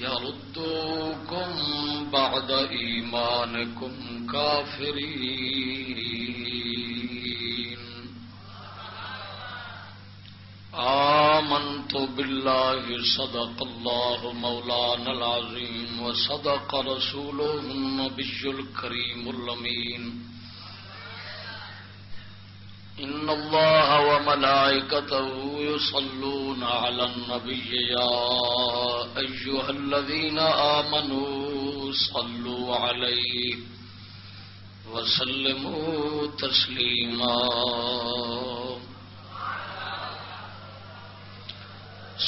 يردوكم بعد إيمانكم كافرين. آمنت بالله، صدق الله مولانا العظيم، وصدق رسوله النبي الكريم اللمين إن الله وملائكته يصلون على النبي يا أيها الذين آمنوا صلوا عليه وسلموا تسليما.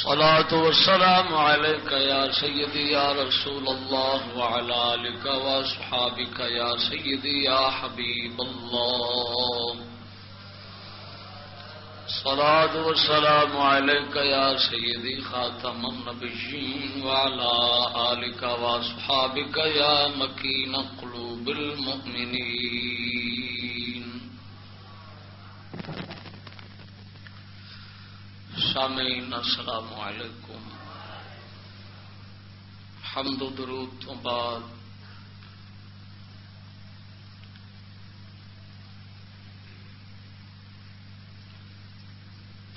صلاة والسلام عليك يا سيدي يا رسول الله وعلى آلك وأصحابك يا سيدي يا حبيب الله. صلاة والسلام عليك يا سيدي خاتم النبيين وعلى آلك وأصحابك يا مكين قلوب المؤمنين. سامعين السلام عليكم. حمد و درود بعد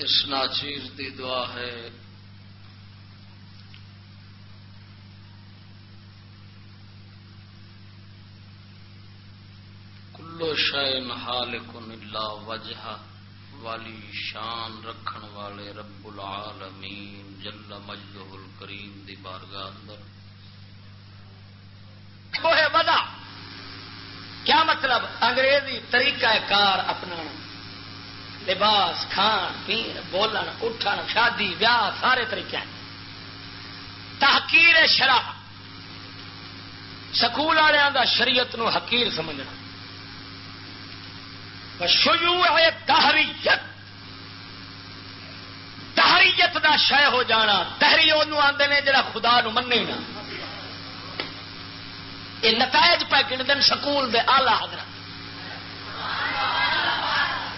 اس ناچیر دی دعا ہے۔ کلو شائن حال کلا وجہ، والی شان رکھن والے رب العالمین جل مجدہ الکریم دی بارگاہ اندر۔ وہ کیا مطلب؟ انگریزی طریقہ کار اپنا لباس، کھان، پین، بولن، اٹھن، شادی ویاہ سارے طریقے ہیں۔ تحقیر شرح سکول والوں کا شریعت نو حقیر سمجھنا۔ شیو ہے تحریت۔ تحریت دا شہ ہو جانا۔ تحری وہ آدھے نے جڑا خدا نو منے نا۔ یہ نتائج پہ گن دن سکول دے آلہ حضرت۔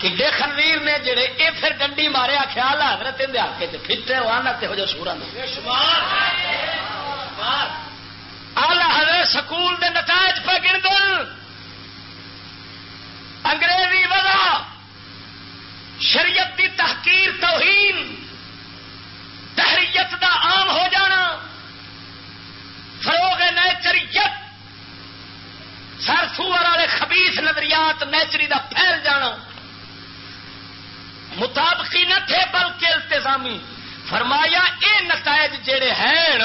کڈے خنویر نے جڑے اے پھر ڈنڈی مارے خیال حضرت آ کے پھٹے وانا ہو جا سورا آلہ حضرت سکول دے نتائج پہ گن دل انگریزی وضع شریعت دی تحقیر توہین تحریت دا عام ہو جانا۔ فروغ نیچریت سر سور والے خبیس نظریات نیچری دا پھیل جانا۔ مطابقی نہ تھے بلکہ التظامی فرمایا، اے نتائج جڑے ہیں،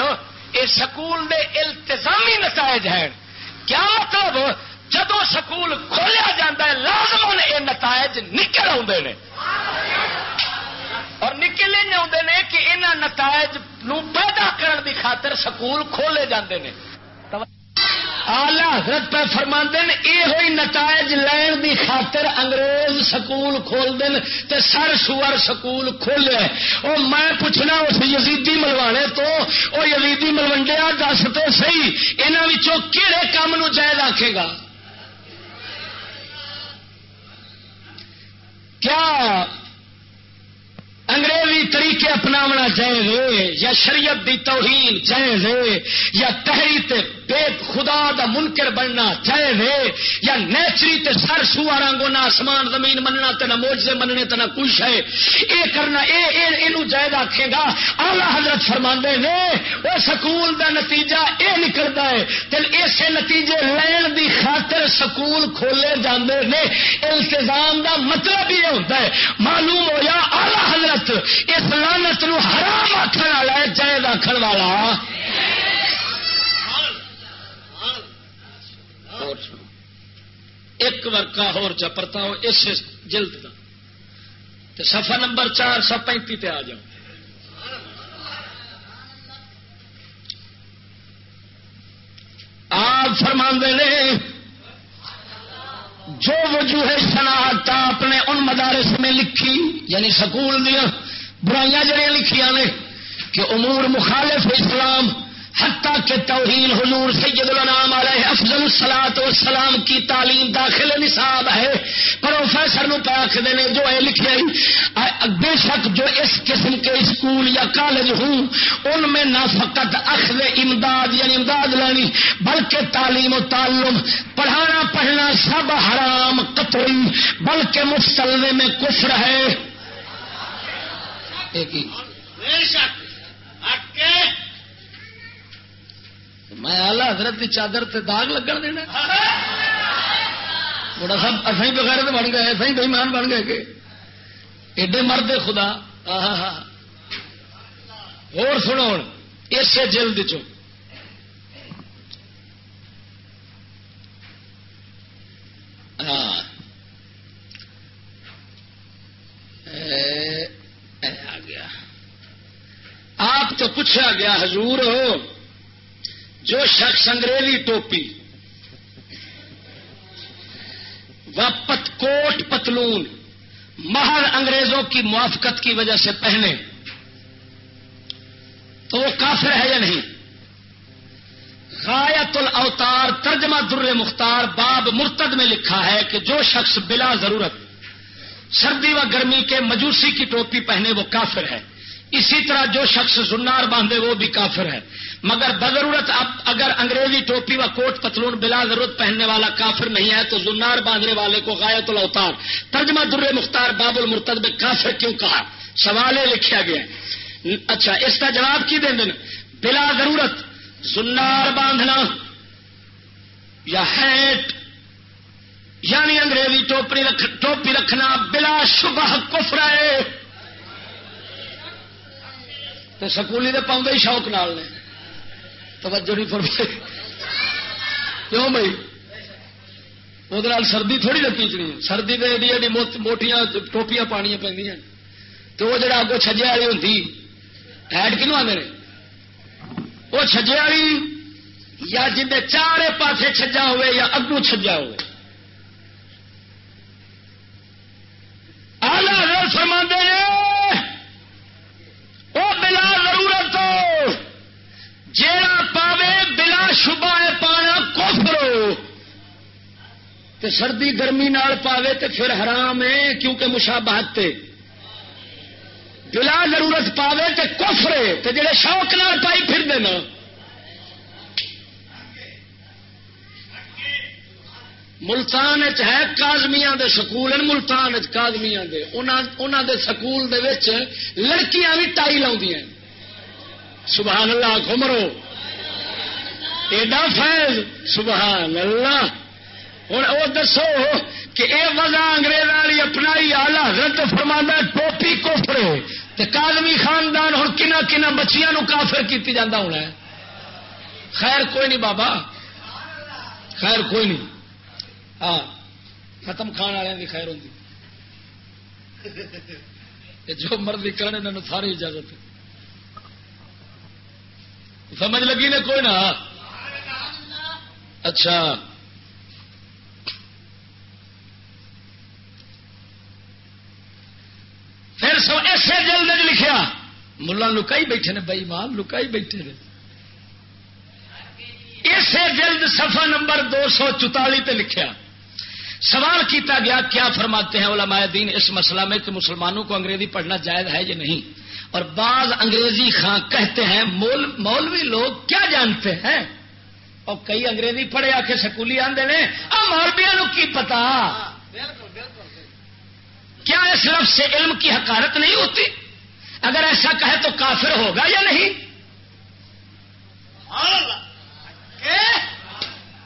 اے سکول دے التظامی نتائج ہیں۔ کیا مطلب؟ جدو سکول کھولیا جاتا ہے لازم یہ نتائج نکل آتے ہیں اور نکل آتے ہیں کہ انہوں نتائج نو پیدا کرنے کی خاطر سکول کھولے جاندے ہیں آلہ حضرت پہ فرما یہ نتائج لین دی خاطر انگریز سکول کھول دین تے سر سور سکول کھولے۔ او میں پوچھنا اس یزیدی ملوانے تو، او یزیدی ملوڈیا دس تو سی یہاں کہڑے کام نو جائز آکھے گا؟ کیا طریقے اپناونا جائز یا شریعت دی توہین جائز یا تحریر بے خدا دا منکر بننا جائز یا نیچری تے سر سوا رنگو نہ آسمان زمین مننا تے نہ موجے مننے تے نہ کچھ ہے اے کرنا، اے اے، اینو جائز آکھے گا۔ اعلی حضرت فرماندے نے، او سکول دا نتیجہ اے نکلدا ہے۔ تے اسے نتیجے لین دی خاطر سکول کھولے جاندے نے۔ التزام دا مطلب یہ ہوتا ہے۔ معلوم ہو یا آلہ حضرت اس لانت نو حرام آخر والا ہے، جائز آخر والا۔ ایک ورکا ہور چپرتا ہو، اس جلد کا تو سفا نمبر چار سو پینتی تے آ جاؤ۔ آپ فرما نے، جو وجوہ شناخت آپ نے ان مدارس میں لکھی یعنی سکول دیا برائیاں جڑیاں لکھیاں نے کہ امور مخالف اسلام حتیٰ کہ توہین حضور سید النام علیہ افضل السلاط والسلام کی تعلیم داخل نصاب ہے۔ پروفیسر نو پاک دینے جو ہے لکھے بے شک جو اس قسم کے اسکول یا کالج ہوں، ان میں نہ فقط اخذ امداد یعنی امداد لینی، بلکہ تعلیم و تعلم، پڑھانا پڑھنا سب حرام، قطعی، بلکہ مستلزے میں کفر ہے۔ ایک ہی میں آلہ حضرت کی چادر تے داغ لگن دینا۔ بڑا سب اصل بغیر بن گئے اصل بےمان بن گئے کہ ایڈے مرد خدا۔ اور سنو اسے جلد چ گیا آپ تو پوچھا گیا، حضور ہو جو شخص انگریزی ٹوپی و پت کوٹ پتلون، مہر انگریزوں کی موافقت کی وجہ سے پہنے، تو وہ کافر ہے یا نہیں؟ غایت الاوتار ترجمہ در مختار باب مرتد میں لکھا ہے کہ جو شخص بلا ضرورت سردی و گرمی کے مجوسی کی ٹوپی پہنے وہ کافر ہے۔ اسی طرح جو شخص زنار باندھے وہ بھی کافر ہے۔ مگر بضرورت اب اگر انگریزی ٹوپی و کوٹ پتلون بلا ضرورت پہننے والا کافر نہیں ہے تو زنار باندھنے والے کو غایت الاوتار۔ ترجمہ در مختار باب المرتد میں کافر کیوں کہا؟ سوال لکھا گیا۔ اچھا اس کا جواب کی دیں دن؟ بلا ضرورت زنار باندھنا یا ہیٹ یعنی انگریزی ٹوپی ٹوپی رکھنا بلا شبہ کفر ہے۔ تو سکولی تو پاؤں ہی شوق نال نے۔ توجہ نہیں فرمائی۔ کیوں بھائی؟ وہ سردی تھوڑی رکھیچنی سردی تو ایڈی ایڈی موٹیاں ٹوپیاں پانیا پہ تو وہ جڑا اگو چھجے والی ہوں ایڈ کنو آدھے وہ چھجے والی یا جن چارے پاسے چھجا ہوئے یا اگو چھجا ہوئے۔ آلہ فرما دے وہ بلا ضرورت جیڑا پاوے بلا شبہ ہے پانا کوفرو تے سردی گرمی نال پاوے تے پھر حرام ہے کیونکہ مشابہت تے بلا ضرورت پاوے تے کوفرے تے جڑے شوق نال پائی پھر دینا ملتان ہے کازمیاں دے سکول ملتان کازمیاں دے۔ انہاں دے سکول دے وچ لڑکیاں بھی ٹائی لاؤندیاں۔ سبحان اللہ گمرو ایڈا فیض، سبحان اللہ۔ ہوں وہ دسو کہ اے وزا انگریز والی اپنائی آلہ حضرت فرمانا ٹوپی کوفرے کالمی خاندان ہوں کنا کنا بچیاں نو کافر کیتی جاندہ ہونا ہے۔ خیر کوئی نہیں بابا۔ خیر کوئی نہیں۔ ہاں ختم کھان والے کی خیر ہوں جو مرضی کرنے انہوں ساری اجازت سمجھ لگی نے کوئی نہ اچھا۔ پھر سو ایسے جلد لکھیا، ملا لکائی بیٹھے نے بئی مال لکائی بیٹھے نے۔ اسے جلد سفا نمبر دو سو چوتالی لکھیا۔ سوال کیتا گیا، کیا فرماتے ہیں علماء دین اس مسئلہ میں کہ مسلمانوں کو انگریزی پڑھنا جائز ہے یا نہیں؟ اور بعض انگریزی خاں کہتے ہیں، مول، مولوی لوگ کیا جانتے ہیں؟ اور کئی انگریزی پڑھے آ کے سکولی آدھے نے مولویا کی پتا؟ کیا اس لفظ سے علم کی حکارت نہیں ہوتی؟ اگر ایسا کہے تو کافر ہوگا یا نہیں؟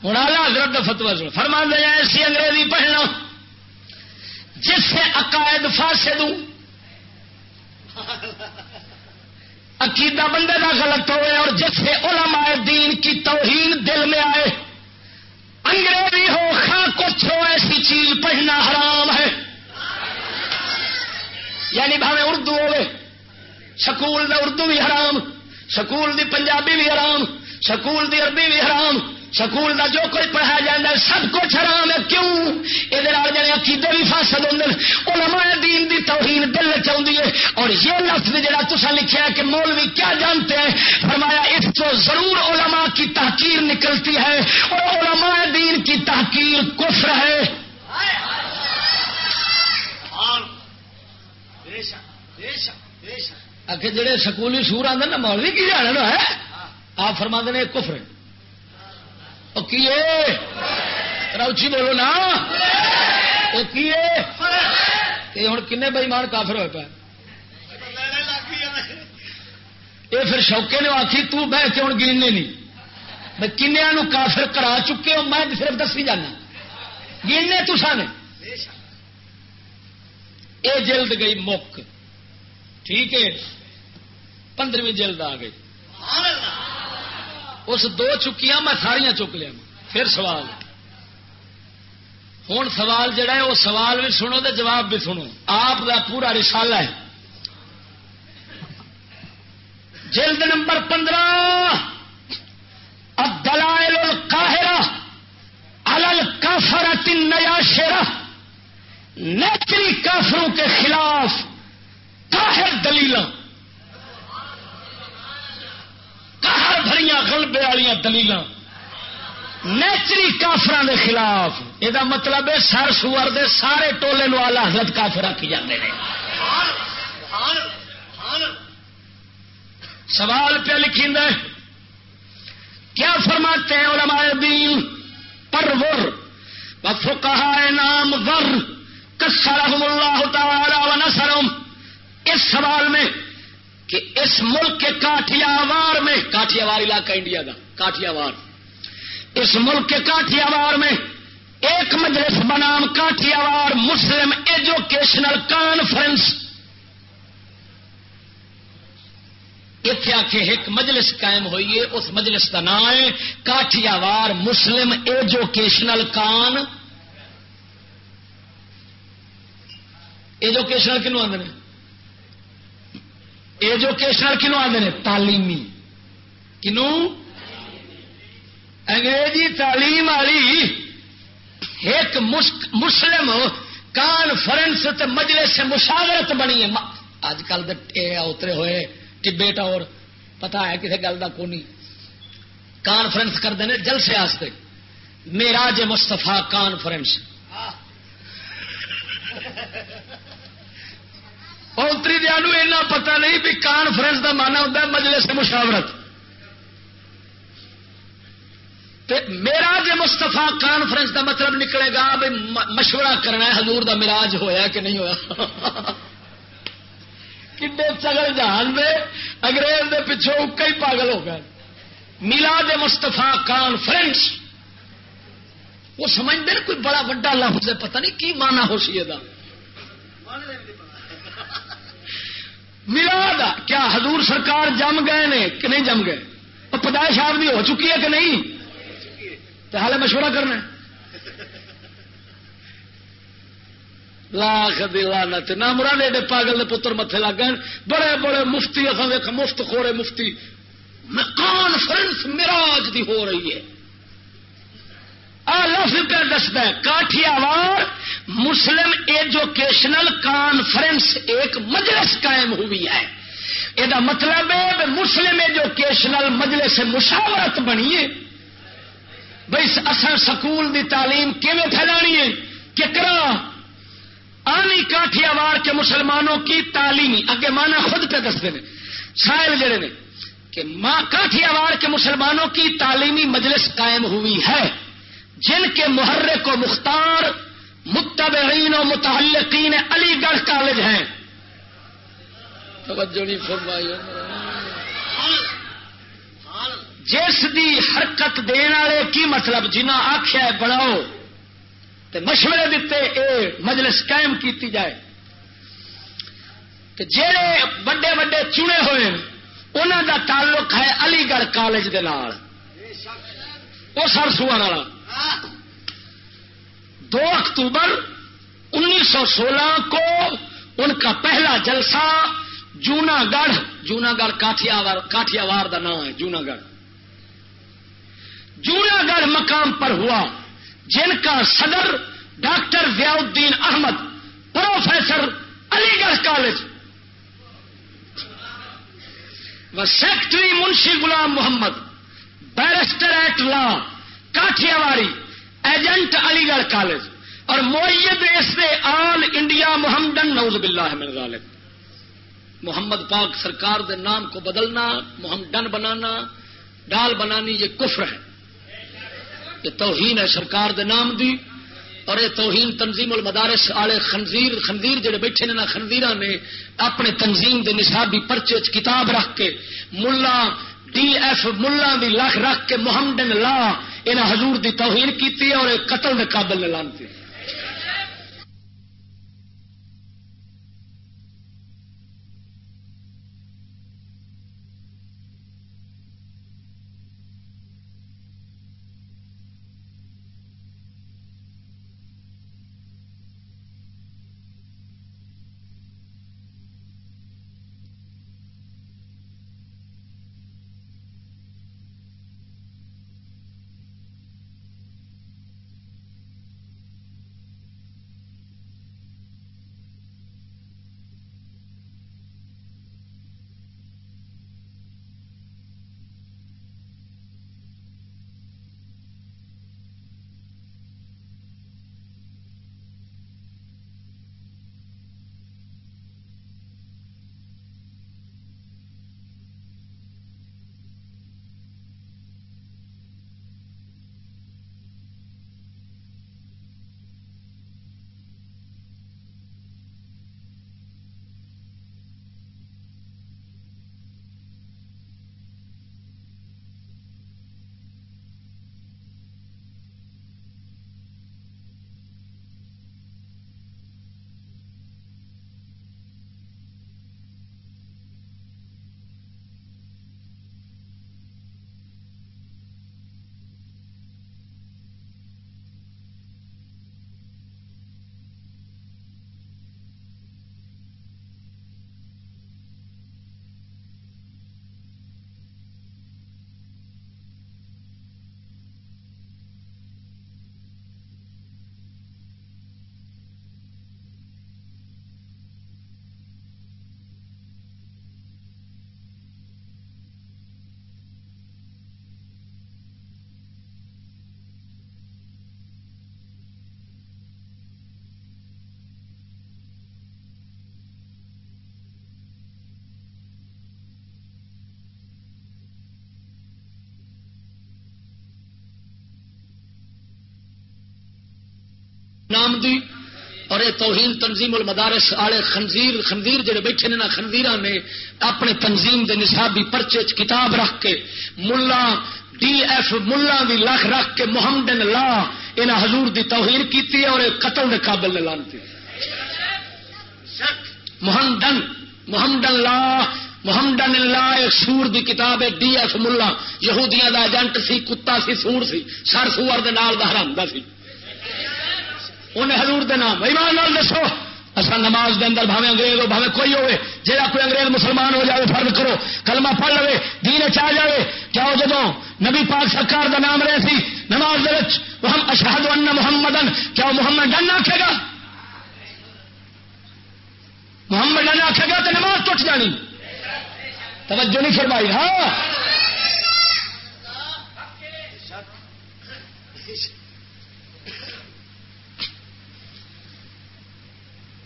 مرالا حضرت فتوا سن۔ فرما دیا ایسی انگریزی پڑھنا۔ جس سے عقائد فاسد دوں عقیدہ بندے کا غلط ہوئے اور جس سے علماء دین کی توہین دل میں آئے۔ انگریزی ہو، خاں کچھ ہو، ایسی چیز پڑھنا حرام ہے۔ یعنی بھاوے اردو ہوئے۔ سکول دا اردو بھی حرام، سکول دی پنجابی بھی حرام، سکول دی عربی بھی حرام۔ سکول دا جو کچھ پڑھایا جاتا ہے، سب کچھ حرام ہے۔ کیوں؟ یہ جڑے عقیدے بھی فاصل ہوں علماء دین دی توہین دل چاہیے ہے۔ اور یہ لفظ جڑا تسا لکھا ہے کہ مولوی کیا جانتے ہیں؟ فرمایا، اس کو ضرور علماء کی تحقیر نکلتی ہے۔ اور علماء دین کی تحقیر کفر ہے۔ جڑے سکولی سور آدھے نا، مولوی کی جانا ہے۔ آپ فرما دے کفر ہے۔ روچی بولو نا۔ ہوں کن بئیمان کافر ہوئے پائے یہ پھر شوکے نے آخی تہ کے ہوں گینے نہیں۔ میں کنیا کافر کرا چکے ہو، میں صرف دسی جانا۔ گینے تسا نے یہ جلد گئی مک۔ ٹھیک ہے۔ پندرہویں جلد آ گئی۔ اس دو چکیاں میں ساریا چک لیا۔ پھر سوال۔ ہوں سوال جڑا ہے، وہ سوال بھی سنو تو جواب بھی سنو۔ آپ کا پورا رسالہ ہے۔ جلد نمبر پندرہ۔ دلائل القاہرہ الل کافرت نیا شیرا نیچری کافروں کے خلاف کاہر دلیل کہر غلبے والی دلیل نیچری کافر کے خلاف۔ یہ مطلب ہے سر سور دے سارے ٹولے نو آلہ حضرت کافر آکی جاتے ہیں سوال پہ لکھی کیا فرماتے ہیں علماء دین؟ پرور۔ وفقہ نام ور۔ کسرحم اللہ تعالی و نصرم اس سوال میں کہ اس ملک کے کاٹیا وار میں کاٹیا وار علاقہ انڈیا کا کاٹیا وار اس ملک کے کاٹیا وار میں ایک مجلس بنام کاٹیا وار مسلم ایجوکیشنل کانفرنس۔ اتنے آ کے ایک مجلس قائم ہوئی ہے، اس مجلس کا نام ہے کاٹیا وار مسلم ایجوکیشنل کان۔ ایجوکیشنل کنو آدھے ایجوکیشنل کنو آدھے تعلیمی۔ کنو؟ انگریزی تعلیم والی ایک مسلم کانفرنس مجلس سے مشاورت بنی ہے۔ اج کل اترے ہوئے ٹبیٹ اور پتا ہے کسی گل کا کونی کانفرنس کرتے ہیں جلسے آستے۔ میرا جے مستفا کانفرنس۔ اتری دیا پتا نہیں بھی کانفرنس کا مانا ہوتا ہے مجلس سے مشاورت میرا جی مستفا کانفرنس کا مطلب نکلے گا بھی مشورہ کرنا ہے، حضور دا مراج ہویا کہ نہیں ہوا کڈے چگل جہان دے، انگریز دے پچھوں کئی پاگل ہو گئے۔ ملا دے مستفا کانفرنس، وہ سمجھتے کوئی بڑا وا لفظ ہے، پتہ نہیں کی مانا ہو سی ملا کیا حضور سرکار جم گئے نے کہ نہیں جم گئے؟ پیدائش آپ بھی ہو چکی ہے کہ نہیں؟ تو حال مشورہ کرنا لاکھ دلانت نہ مراد ایڈے پاگل نے پتر متے لگ گئے۔ بڑے بڑے مفتی اصل دیکھ مفت خورے مفتی۔ کانفرنس مراج دی ہو رہی ہے۔ لفظ پہ دستا ہے کاٹیاوار مسلم ایجوکیشنل کانفرنس ایک مجلس قائم ہوئی ہے۔ یہ مطلب ہے مسلم ایجوکیشنل مجلس بنی ہے۔ بھائی اصل سکول دی تعلیم کیون پھیلانی ہے؟ ککرا آنی کاٹیا وار کے مسلمانوں کی تعلیمی، اگے مانا خود پہ دستے ہیں۔ سائل جڑے نے کہ ماں کاٹیا وار کے مسلمانوں کی تعلیمی مجلس قائم ہوئی ہے۔ جن کے محرک و مختار متبعین و متعلقین علی گڑھ کالج ہیں۔ توجہ نہیں فرمائی۔ جس دی حرکت دین والے کی مطلب جنہ آخیا بناؤ تے مشورے دیتے اے مجلس قائم کیتی جائے۔ کہ جہے بڑے بڑے چنے ہوئے انہوں دا تعلق ہے علی گڑھ کالج دے نال۔ وہ سر سوا والا۔ دو اکتوبر انیس سو سولہ کو ان کا پہلا جلسہ جونا گڑھ جونا گڑھ کاٹیا وار کا نام ہے جونا گڑھ جونا گڑھ مقام پر ہوا جن کا صدر ڈاکٹر ضیاء الدین احمد، پروفیسر علی گڑھ کالج۔ و secretary Munshi Ghulam Muhammad, barrister at law. کاٹیا واری ایجنٹ علی گڑھ کالج، اور مویت اس نے آل انڈیا محمدن نوز باللہ من ذالک۔ محمد پاک سرکار دے نام کو بدلنا، محمدن بنانا، ڈال بنانی، یہ کفر ہے۔ یہ توہین ہے سرکار دے نام دی، اور یہ توہین تنظیم المدارس والے خنزیر خنزیر جڑے بیٹھے نے نا خنزیر نے، اپنے تنظیم دے نصابی پرچے کتاب رکھ کے، ملا، ڈی ایف ملا دی لکھ رکھ کے، محمدن لا انہیں حضور دی توہین کی اور قتل کے قابل نے لانتی نام دی اور یہ توہین تنظیم المدارس والے خنزیر خنزیر جڑے بیٹھے نے نا خنزیر نے اپنے تنظیم دے نصابی پرچے کتاب رکھ کے ملا، ڈی ایف ملا دی لکھ رکھ کے محمد لا انہیں حضور دی توہین کی اور قتل کے قابل نے لانتی محمدن محمدن لا محمدن لا ایک سور دی کتاب ہے، ڈی ایف ملا۔ یہودیاں دا ایجنٹ سی، کتا سی، سور سی، سر سور دے نال دا حرام دا سی۔ انہیں حضور دے نام. ایمان نال دسو. اصا نماز دے اندر بھاوے انگریز ہو بھاوے کوئی ہوئے. جہاں کوئی انگریز مسلمان ہو جائے فرض کرو. کلمہ پڑھ لو دین چاہ جائے کیا وہ جدو نبی پاک سرکار دا نام رہے سی، نماز دے ہم اشہد ان محمد کیا وہ محمد ڈن آخے گا؟ محمد ڈن آخے گا تو نماز ٹوٹ جانی. توجہ نہیں فرمائی. ہاں.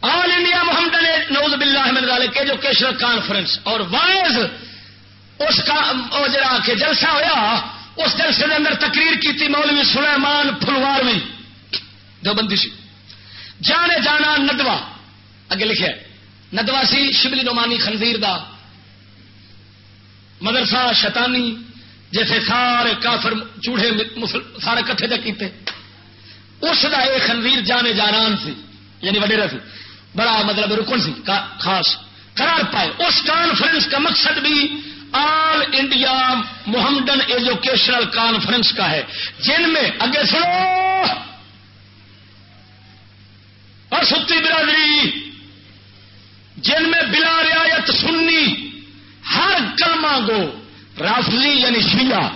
اسلامک ایجوکیشنل کانفرنس اور وائز اس کا جڑا کہ جلسہ ہوا اس جلسے کے اندر تقریر کی تھی مولوی سلیمان فلواروی دو بندی سی۔ جانے جانا ندوا اگے لکھے ندوا سی شبلی نعمانی خنزیر دا۔ مدرسہ شیطانی، جیسے سارے کافر چوڑے سارے کٹھے جا کیتے۔ اس کا یہ خنویر جانے جانان سی یعنی وڈیرا سی۔ بڑا مطلب رکن سی خاص قرار پائے۔ اس کانفرنس کا مقصد بھی all India Mohammedan educational conference کا ہے، جن میں اگے سنو۔ اور ستی برادری، جن میں بلا رعایت سننی ہر کلمہ گو، رافضی یعنی شیعہ،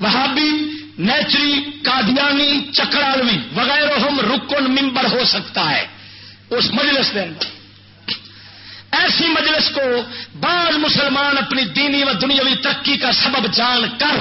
وہابی، نیچری، قادیانی، چکرالوی، وغیرہ ہم رکن ممبر ہو سکتا ہے۔ اس مجلس کے اندر۔ ایسی مجلس کو بعض مسلمان اپنی دینی و دنیاوی ترقی کا سبب جان کر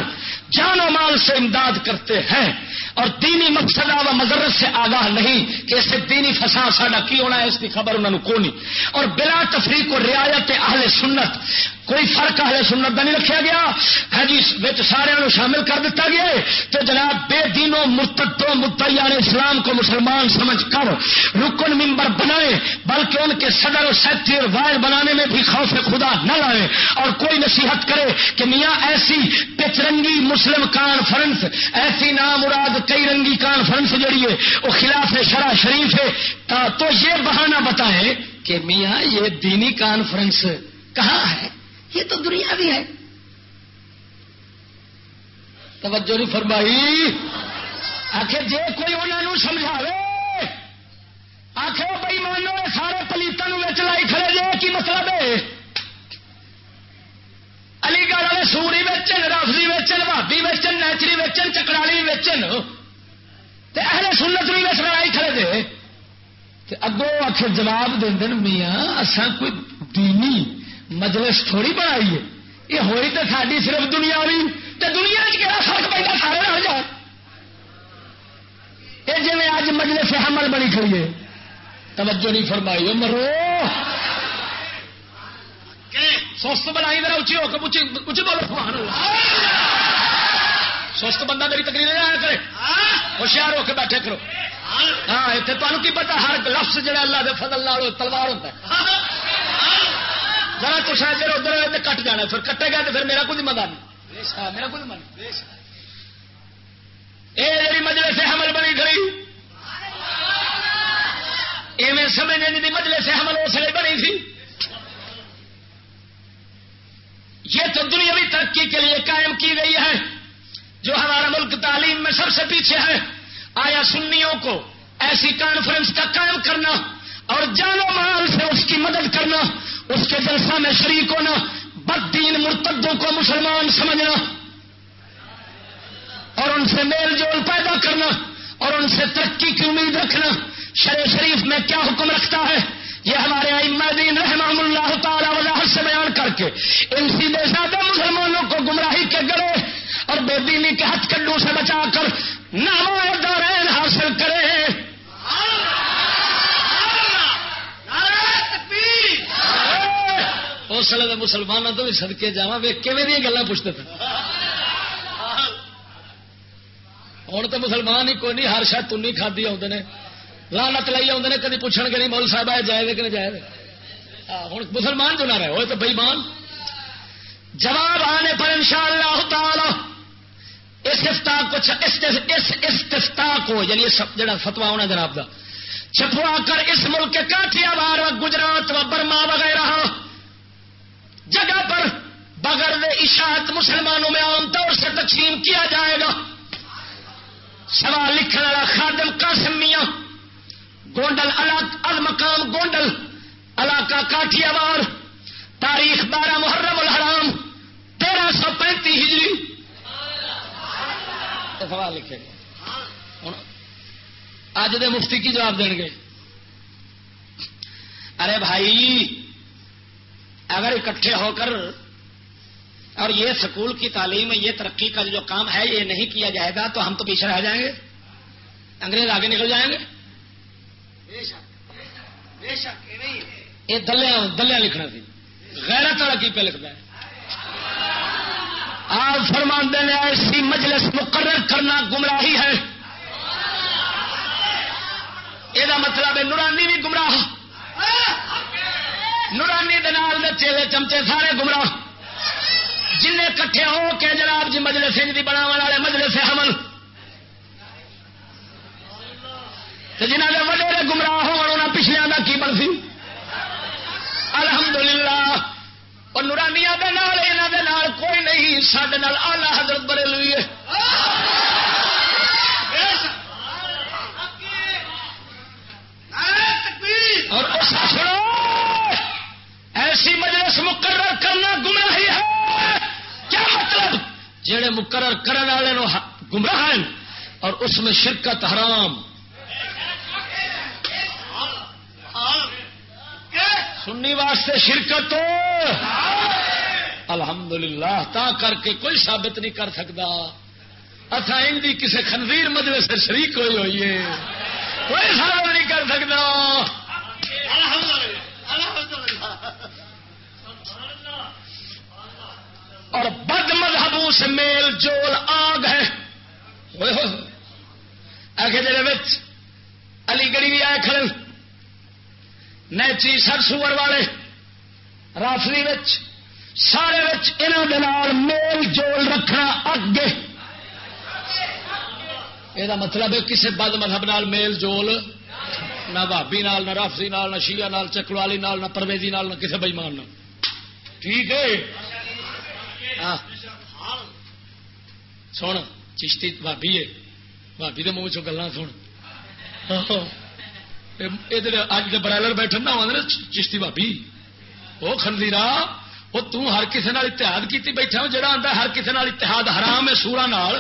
جان و مال سے امداد کرتے ہیں۔ اور دینی مقصد و مذرت سے آگاہ نہیں کہ اسے دینی فساد ساڈا کی ہونا ہے، اس کی خبر انہوں کو نہیں۔ اور بلا تفریق و رعایت اہل سنت، کوئی فرق اہل سنت کا نہیں رکھا ہاں جی، گیا۔ ہے جی سارے شامل کر دیتا گیا ہے تو جناب بے دینوں مرتدوں متعین اسلام کو مسلمان سمجھ کر رکن ممبر بنائے، بلکہ ان کے صدر اور سیکٹری اور وائر بنانے میں بھی خوف خدا نہ لائے۔ اور کوئی نصیحت کرے کہ میاں، ایسی پچرنگی مسلم کانفرنس، ایسی نام مراد کئی رنگی کانفرنس جڑی ہے، وہ خلاف شرع شریف ہے۔ تو یہ بہانہ بتائیں کہ میاں، یہ دینی کانفرنس کہاں ہے؟ یہ تو دنیا بھی ہے۔ توجہ نہیں فرمائی۔ آخر جی کوئی انہوں سمجھا آخر بھائی مانو سارے پلیتوں لائی کھڑے جے، کی مطلب ہے؟ علی گڑھ والے سوری ویچن، رافضی ویچن بھابی ویچن، نیچری ویچن، چکرالی ویچن۔ اہل سنت بھی ویچ لڑائی کھڑے دے۔ اگوں آخر جواب دیں میاں اصا کوئی دینی مجلس تھوڑی بنائی ہے۔ یہ ہوئی تو ساری صرف دنیا بھی تو دنیا کہڑا فرق پہ سارے رہ جائے؟ یہ جی اج مجلس حمل بنی کھڑی ہے، توجہ نہیں فرمائی مرو سست بنائی میرا اچھی ہو کے اچھی بولو سست بندہ میری تقریر نہیں آیا کرے ہوشیار ہو کے بیٹھے کرو ہاں اتنے تمہیں کی پتا ہر لفظ جڑا اللہ دے فضل لال تلوار ہوتا ہے ذرا کچھ جی ادھر کٹ جانا پھر کٹے گا تو پھر میرا کوئی مزہ نہیں میرا کوئی من یہ جی مجلے سے حمل بنی کھڑی ایویں سمجھنے جی مجلے سے حمل اس لیے بنی تھی یہ تو دنیاوی ترقی کے لیے قائم کی گئی ہے، جو ہمارا ملک تعلیم میں سب سے پیچھے ہے۔ آیا سنیوں کو ایسی کانفرنس کا قائم کرنا اور جانو مال سے اس کی مدد کرنا، اس کے جلسہ میں شریک ہونا، بد دین مرتدوں کو مسلمان سمجھنا اور ان سے میل جول پیدا کرنا اور ان سے ترقی کی امید رکھنا۔ شر شریف میں کیا حکم رکھتا ہے؟ یہ ہمارے دین رحمان اللہ تعالی وضاحت سے بیان کر کے ان سیدھے سادہ مسلمانوں کو گمراہی کے گرے اور بے دینی کے ہتھ کنڈو سے بچا کر نام دورین حاصل کرے۔ حوصلے مسلمانوں تو بھی سدکے جا گلا پوچھتے تھے؟ ہوں تو مسلمان ہی کوئی نہیں، ہر شاید تنی کھادی آتے ہیں لانت لائی آتے ہیں کدی پوچھ گے نہیں مول صاحب آئے، جائے کہ نہیں جائے ہوں مسلمان جو نہ رہے وہ تو بئیمان جواب آنے پر ان شاء اللہ تعالی، اس افتا کو اس استفتا کو یعنی جڑا فتوا ہونا جناب کا چھپوا کر اس ملک کے کاٹیا بار گجرات و برما وغیرہ جگہ پر بغیر اشاعت مسلمانوں میں عام طور سے تقسیم کیا جائے گا۔ سوال لکھنے والا خادم قاسم میاں گونڈل المقام گونڈل علاقہ کاٹیا وار تاریخ بارہ محرم الحرام، تیرہ سو پینتی ہجری۔ سوال لکھے۔ گا اج دے مفتی کی جواب دیں گے۔ ارے بھائی، اگر اکٹھے ہو کر اور یہ سکول کی تعلیم، یہ ترقی کا جو کام ہے، یہ نہیں کیا جائے گا تو ہم تو پیچھے رہ جائیں گے۔ انگریز آگے نکل جائیں گے۔ یہ دلیا دلیا لکھنا سی۔ غیرت والا کی پہ لکھتا ہے؟ آپ فرماندے نے ایسی مجلس مقرر کرنا گمراہی ہے۔ یہ مطلب ہے نورانی بھی گمراہ۔ نورانی دے چیلے چمچے سارے گمراہ۔ جن کٹھے ہو کے جناب جی مجلس دی بناو والے مجلس حمل جنہ کے وڈیرے گمراہ ہونا پچھلے کا کی بنسی؟ الحمدللہ اور نورانیا دے نال یہاں نال کوئی نہیں سڈے آلہ حضرت بڑے لوئی اور اس سنو، ایسی مجلس مقرر کرنا گمراہی ہے۔ کیا مطلب؟ جہے مقرر کرنے والے گمراہ ہیں، اور اس میں شرکت حرام۔ سننی واسطے شرکت الحمدللہ، تا کر کے کوئی ثابت نہیں کر سکتا۔ اچھا اندی کسی خنویر مجلے سے شریک ہوئی ہوئی ہے کوئی ثابت نہیں کر سکتا۔ اور بد مذہبوں سے میل جول آگ ہے۔ آگے جڑے علی گڑھی بھی آئے کھڑے۔ نیچی سر سور والے رافری سارے انہوں میل جول رکھنا اگے۔ یہ مطلب ہے کسی بد مذہب نال میل جول، نہ بھابی نال، نہ رافری نال، نہ شیعہ نال، چکروالی نال، نہ پرویزی نال، نہ کسی بئیمان ٹھیک ہے؟ ہاں۔ سن، چشتی بھابی ہے۔ بھابی کے منہ چ گلا سن۔ اج برائلر بیٹھے نا آدھے چشتی بھابی وہ خنزیرا وہ تر کسی نال اتحاد کی بیٹھا جہاں آتا ہر کسی نال اتحاد حرام ہے سورا نال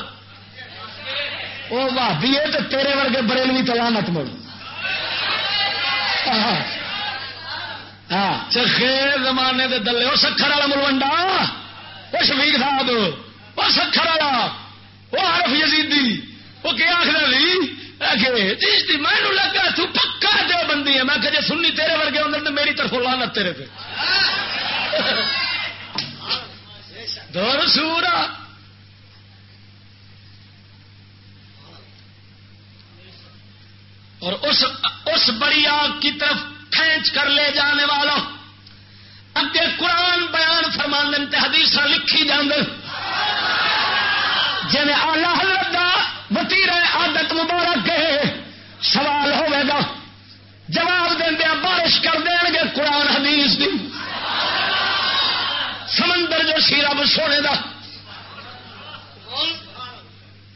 وہ بھابی ہے تو تیرے ورگے بریلوی تلا مت مڑ ہاں چکھے زمانے دے دلے وہ سکھر والا ملوڈا وہ شفیق صاحب وہ سکھر والا وہ حرف یزیدی وہ کیا آخر جی میں لگا تو پکا جو بندی ہے، میں کہ سنی تیرے ورگے ہوں تو میری طرف لانا تیرے پہ دور سورا اور اس اس بڑی آگ کی طرف کھینچ کر لے جانے والا۔ اگے قرآن بیان فرمان حدیث لکھی جانے جی آلہ حضرت وتی رہے آدت مبارک سوال ہوئے گا جواب دیا بارش کر دیں گے قرآن حدیث دی۔ سمندر جو سی رب سونے دا۔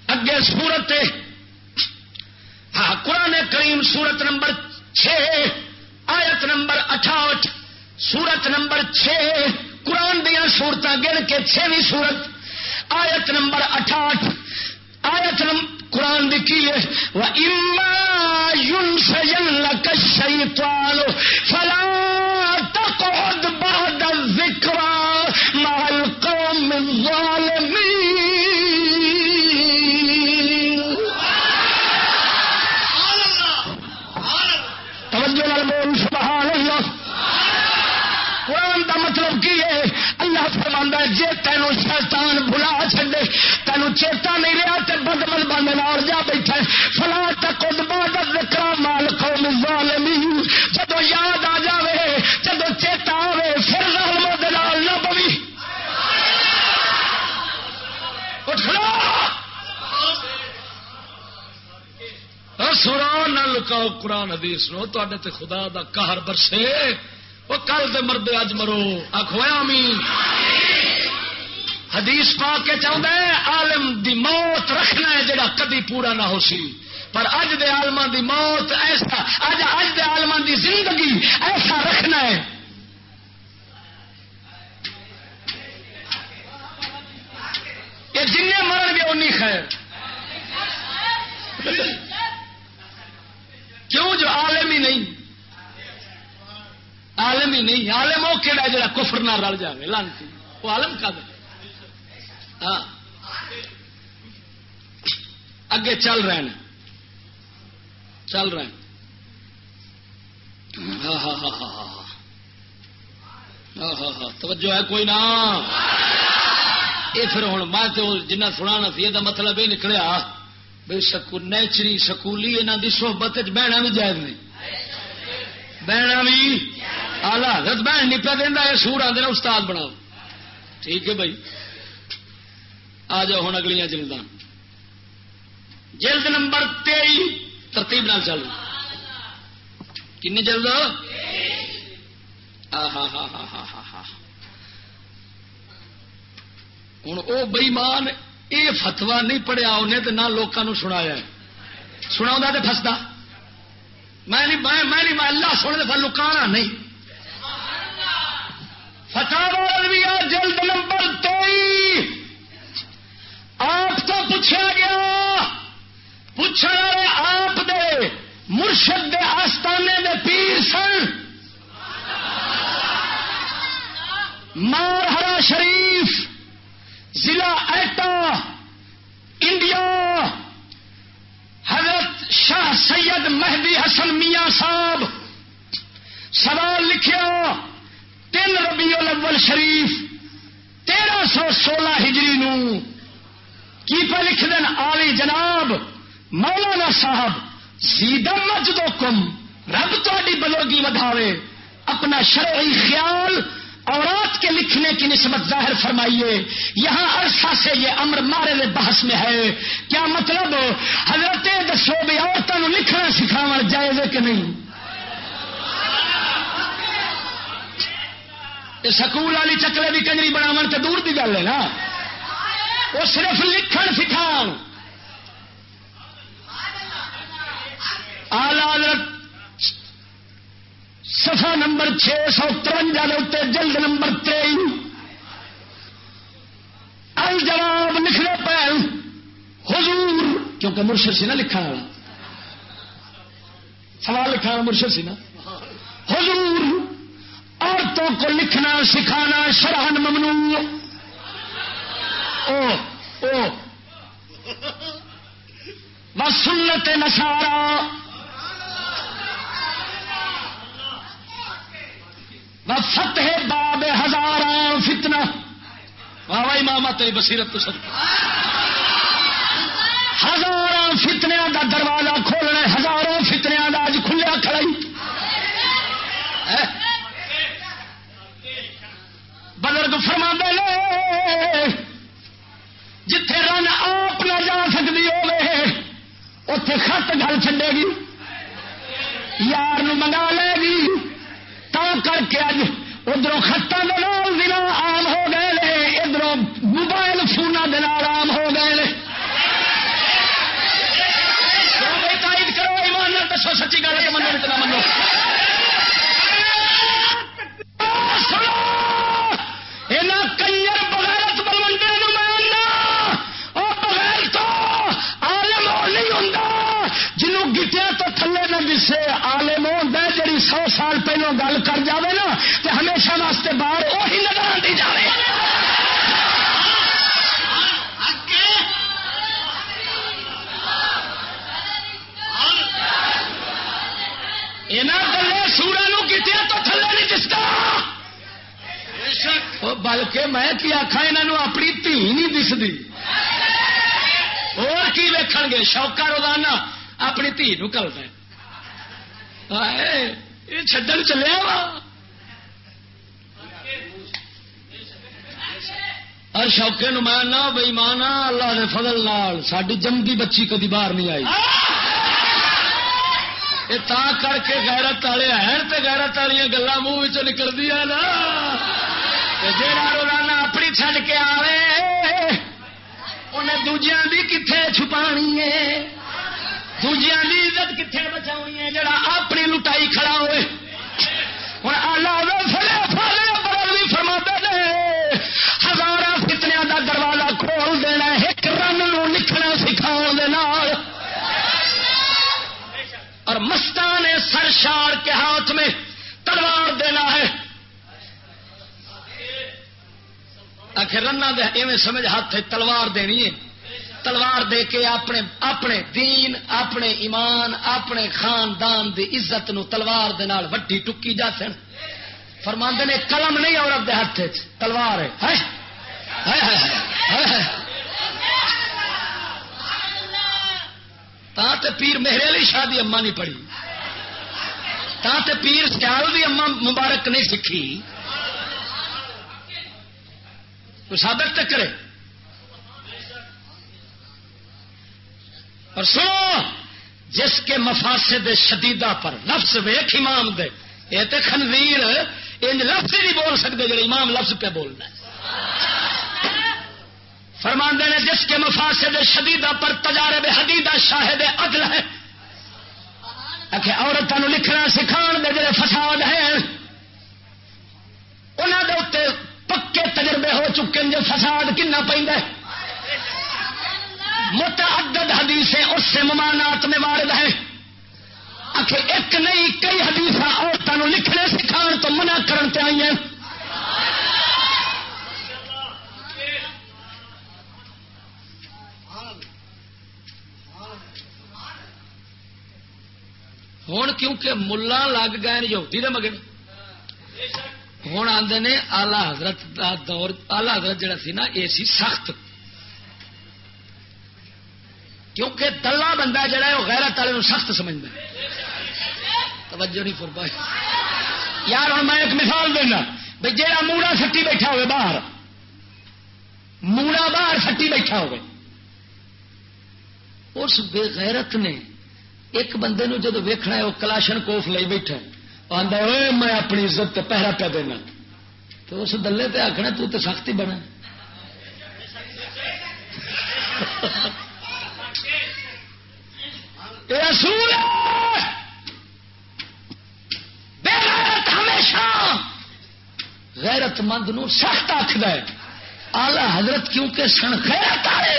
اگے سورت ہاں قرآن کریم سورت نمبر چھ، آیت نمبر اٹھاٹھ سورت نمبر چھ۔ قرآن دیا سورت گن کے چھویں سورت۔ آیت نمبر اٹھاٹھ آیت نمبر قرآن کی ہے وہ اما یون سجن کشی پال فلا تقعد بعد الذکر مع القوم الظالمین تینوں شیطان بلا چڈے تینوں چیتا نہیں رہا تو بدمل بند نال جا بیٹھا فلا تک بادت ذکر مال قوم ظالمین جب یاد آ جاوے جب چیتا آوے، پھر ظالموں دے نال نہ پوی ہاں، سرا نہ لکاؤ قرآن حدیث نو تے خدا دا قہر برسے۔ وہ کل دے مردے اج مرو۔ آخویا امین حدیث پا کے چاہتا ہے، عالم دی موت رکھنا ہے جڑا کدی پورا نہ ہو سی۔ پر اج دے آلما دی موت ایسا، اج اج دے آلما دی زندگی ایسا رکھنا ہے۔ یہ جن مرن گے انی خیر۔ کیوں جو عالم ہی نہیں؟ عالم ہی نہیں۔ عالم وہ کہڑا جا کفر نہ رل جائے لانتی۔ وہ عالم کا دے ہاں۔ اگے چل رہے ہیں۔ چل رہے ہیں۔ ہاں ہاں ہاں ہاں ہاں ہاں۔ ہاں ہاں, ہاں۔ توجہ ہے کوئی نہ۔ یہ پھر ہوں میں تو جنہ سنا سی یہ مطلب یہ نکلیا۔ بھائی سکو نیچری سکولی یہاں کی سوبت بہنا بھی جائز نہیں۔ بہنا بھی آلہ حضرت بہن نہیں پہ دینا یہ سور آدھے استاد بناؤ۔ ٹھیک ہے بھائی آ جاؤ، ہوں اگلیاں جلد جلد نمبر تئی ترتیب نال چلو کن جلد؟ ہاں ہاں ہاں ہاں ہاں ہاں ہاں ہوں وہ بئیمان یہ فتوا نہیں پڑھیا، انہیں تو نہ لوگوں سنایا سنا تو فستا میں نہیں میں نہیں اللہ سننے پھر لکانا نہیں۔ فتح بھی جلد نمبر تئی آپ تو پوچھا گیا، پوچھا آپ دے مرشد دے آستانے دے پیر سن۔ مارہرا شریف، ضلع ایٹا، انڈیا۔ حضرت شاہ سید مہدی حسن میاں صاحب، سوال لکھیا، تین ربیع الاول شریف، تیرہ سو سولہ ہجری نو کی پہ لکھ دین، آلی جناب، مولانا صاحب سیدم مجدو کم رب تاری بزرگی ودھاوے، اپنا شرعی خیال اورات کے لکھنے کی نسبت ظاہر فرمائیے۔ یہاں عرصہ سے یہ امر مارے بحث میں ہے۔ کیا مطلب حضرت دسو بھی عورتوں لکھنا سکھاو جائز کہ نہیں؟ سکول والی چکلے بھی کنجری بناو تو دور کی گل ہے نا۔ وہ صرف لکھن سکھا آلہ سفا نمبر چھ سو ترنجا اتنے جلد نمبر تئی الجواب لکھنے پہ حضور، کیونکہ مرشد سی نا لکھا والا۔ سوال لکھا مرشد سی نا۔ حضور، عورتوں کو لکھنا، سکھانا شرحن ممنوع۔ سنت نسارا فتح باب ہزار فتنا واہ واہ ماما تیری بصیرت تو سب۔ ہزار فتنیا دا دروازہ کھولنا ہزاروں فتنیا دا اج کھلیا کھڑائی بزرگ فرما لے جتھے رن آپ نہ جا سکتی ہوے اتے خط گل چڈے گی۔ یار منگا لے گی۔ کر کے اج ادھر خطان دن آم ہو گئے ادھر موبائل فون دن آم ہو گئے کرو، ایمان دسو، سچی گل کہ منو منو۔ سے آلم ہوتا ہے جی سو سال پہلو گل کر جائے نا تو ہمیشہ واسطے باہر وہی نظر آتی جائے یہاں گلے سورا کتنے تو تھلے نہیں دستا۔ بلکہ میں کی آخا یہاں اپنی دھی نہیں دستی اور کی گے؟ شوکا روزانہ اپنی دھی نو کلتا یہ چڈن چلیا وا اور شوقے نمانا بئی مانا اللہ نے فضل لال ساری جمدی بچی کدی باہر نہیں آئی یہ تا کر کے گیرت والے ہیں تو گیرت والی گلا منہ نکل دیا نا جا روزانہ اپنی چڈ کے آئے انہیں دوجیا بھی کتنے چھپانی ہے دوجیا کی عزت کتنے بچا ہے جڑا اپنی لٹائی کھڑا ہوئے ہوں آلہ برل بھی فرما دے ہزار فتنیا کا دروازہ کھول دینا ایک رن لکھنا سکھاؤ اور مستان سر شار کے ہاتھ میں تلوار دینا ہے آخر رنا دے سمجھ ہاتھ تلوار دینی ہے تلوار دے کے اپنے اپنے دین، اپنے ایمان، اپنے خاندان دی عزت نو تلوار دے نال وڈی ٹکی جا سن۔ فرماندے نے قلم نہیں عورت دے ہاتھ تلوار ہے۔ تے پیر میرے علی شادی اما نہیں پڑھی۔ تے پیر سیال بھی اما مبارک نہیں سیکھی تو سابق تک کرے۔ اور سنو، جس کے مفاسد شدیدہ پر لفظ ویخ امام دے، یہ تو خنویر ان لفظ نہیں بول سکتے جی امام لفظ پہ بولنا ہے۔ فرماندے نے، جس کے مفاسد شدیدہ پر تجارب حدیدہ شاہد عدل ہے۔ عورتوں لکھنا، سکھان دے جڑے فساد ہیں۔ انہوں دے اتنے پکے تجربے ہو چکے ہیں جو فساد کنا پہ متعدد حدیثیں اس سے ممانات میں وارد ہیں۔ آخر ایک نہیں، کئی حدیث عورتوں لکھنے سکھان تو منع کرتے آئی ہیں۔ ہوں کیونکہ ملا لگ گئے یوتی دے مگن ہوں آدھے نے آلہ حضرت دا دور آلہ حضرت جڑا سی نا، یہ سی سخت۔ کیونکہ تلا بندہ جڑا ہے، وہ غیرت والے سخت سمجھتا توجہ نہیں فر پائے یار ہوں میں ایک مثال دینا۔ بھائی جہاں موڑا سٹی بیٹھا ہوئے باہر، موڑا باہر سٹی بیٹھا ہوئے، اس بے غیرت نے ایک بندے نو جدو ویکھنا ہے، وہ کلاشن کوف لے بیٹھا آدھا میں اپنی عزت پہرا پہ دینا۔ تو اس دلے تے آخنا تو تے سختی بنا اصول ہمیشہ غیرت مند نو سخت آخر ہے۔ آلہ حضرت کیونکہ سن خیرت آئے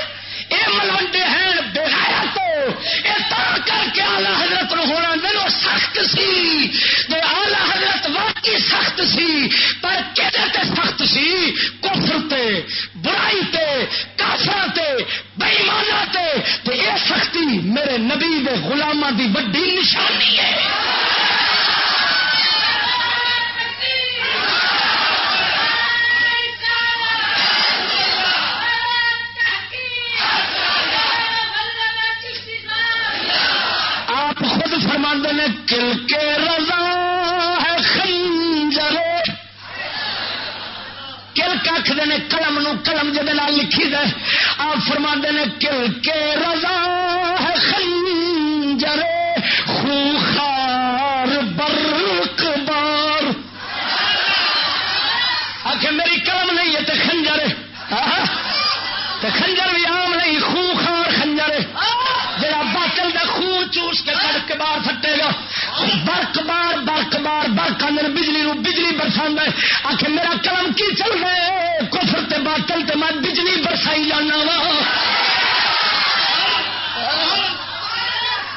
یہ ملوڈے ہیں بغیر تو۔ یہ کر کے آلہ حضرت ہونا دلو سخت سی۔ تو آلہ حضرت واقعی سخت سی، پر کہ سخت سی؟ کفر تے، برائی تے کافر تے بےمانا تے تو یہ سختی میرے نبی دے غلامہ دی بڑی نشانی ہے۔ آپ خود فرمے نے، کل کے رضا ہے خنجر کل کھ دے قلم نو قلم جب لکھی دے۔ آپ فرما نے کل کے رضا ہے خنجر خوخار برق بار۔ آخر میری قلم نہیں ہے تو خنجر۔ تو خنجر بھی عام نہیں خوخار خنجر۔ جڑا باطل دا خون چوس کے کڑ کے باہر پھٹے گا۔ برق بار برق بار، برق اندر بجلی نو بجلی برسا ہے۔ آخر میرا قلم کی چل رہے کفر تے باطل تے میں بجلی برسائی جانا وا۔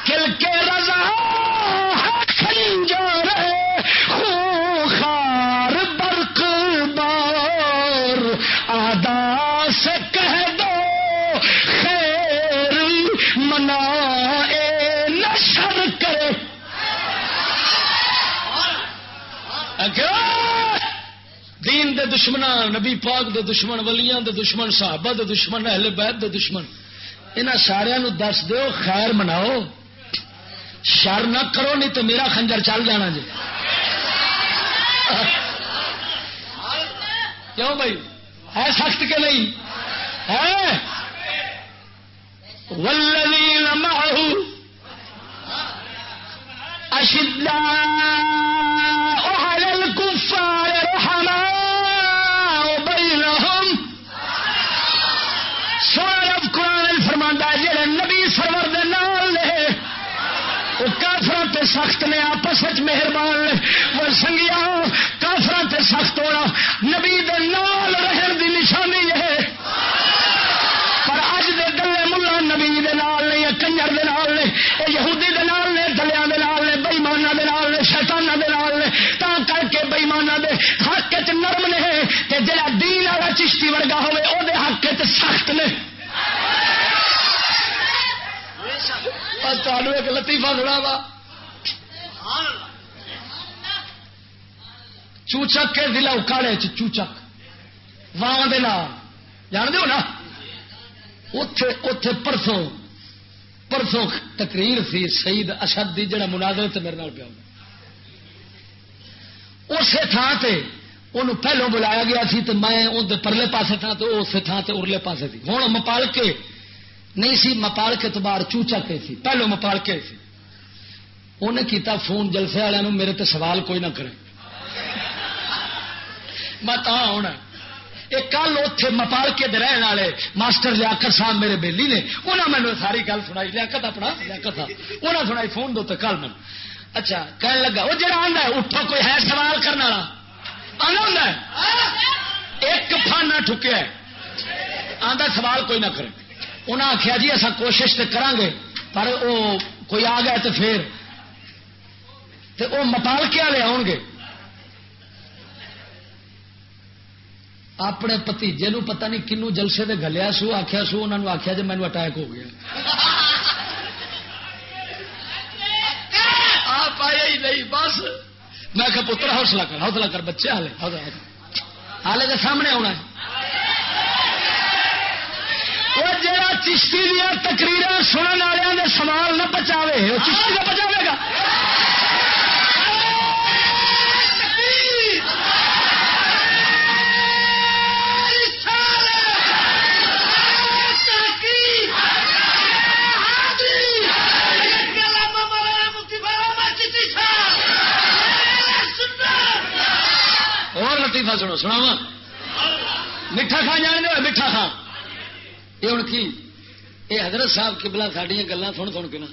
کل کے رضا۔ دے دشمن نبی پاک دے دشمن، ولیاں دے دشمن، صحابہ دے دشمن، اہل بیت دے دشمن۔ انہاں سارے نو دس دیو، خیر مناؤ۔ شر نہ کرو، نہیں تو میرا خنجر چل جانا جی۔ کیوں بھائی؟ ہے سخت کے نہیں؟ ہے؟ والذین معه اشداء على الكفار تے سخت نے آپس مہربان نے وہ سنگیا کافروں تے سخت ہونا۔ نبی دے نال رہن دی نشانی ہے۔ پر اج دے دلے ملا نبی دے نال نے کنجر دے نال نے یہودی دے نال نے دلیاں دے نال نے بےمانا دے نال نے شیطانہ دے نال نے۔ تا کر کے بےمانا دے حق چ نرم نے، تے جڑا دین والا چشتی ورگا ہوے او دے حق چ سخت نے۔ تمہیں ایک لطیفہ سنا وا چوچک کے ضلع اکاڑے چوچک واہ جان دو نا؟ اتے اتے پرسوں پرسوں تقریر سی سعید اشد دی، جڑا مناظر تے میرے نال پیا اسی تھان سے انہوں پہلو بلایا گیا سی تو میں اندر پرلے پاسے تھا تو اسی تھان سے ارلے پاسے تھی ہوں مپال کے نہیں سی مپال کے تو باہر چوچا کے سی۔ پہلو مپال کے سی۔ انہیں کیتا فون جلسے والوں میرے تے سوال کوئی نہ کرے۔ میں ہونا کل اتے مپال کے رہن والے ماسٹر لیاقت صاحب میرے بیلی نے انہوں نے مجھے ساری گل سنائی۔ لیاقت اپنا، لیاقت تھا انہوں سنائی فون دو کل من اچھا کہنے لگا وہ جڑا آدھا اٹھو، کوئی ہے سوال کرنے والا؟ ایک فانا ٹھکیا آدھا سوال کوئی نہ کرے۔ انہیں آخیا جی اصا کوشش تو کریں گے پر وہ کوئی آ گیا تو پھر وہ مپال کے والے آؤ گے۔ اپنے پتیجے نو پتہ نہیں کنو جلسے دے گلیا سو آخیا سو انہوں نے آخیا جی مینو اٹیک ہو گیا۔ آپ آیا ہی نہیں بس۔ میں کہ پتر حوصلہ کر حوصلہ کر بچے ہالے ہالے کے سامنے آنا ہے۔ وہ جا چشتی دیا تقریر سننے والوں کے سوال نہ بچاوے وہ چشتی نہ بچاوے گا۔ لطیفہ سنو سنا میٹھا کھان جان دو میٹھا خان یہ ہوں کی؟ یہ حضرت صاحب کبلا سڈیا گلان سن سن کے نا۔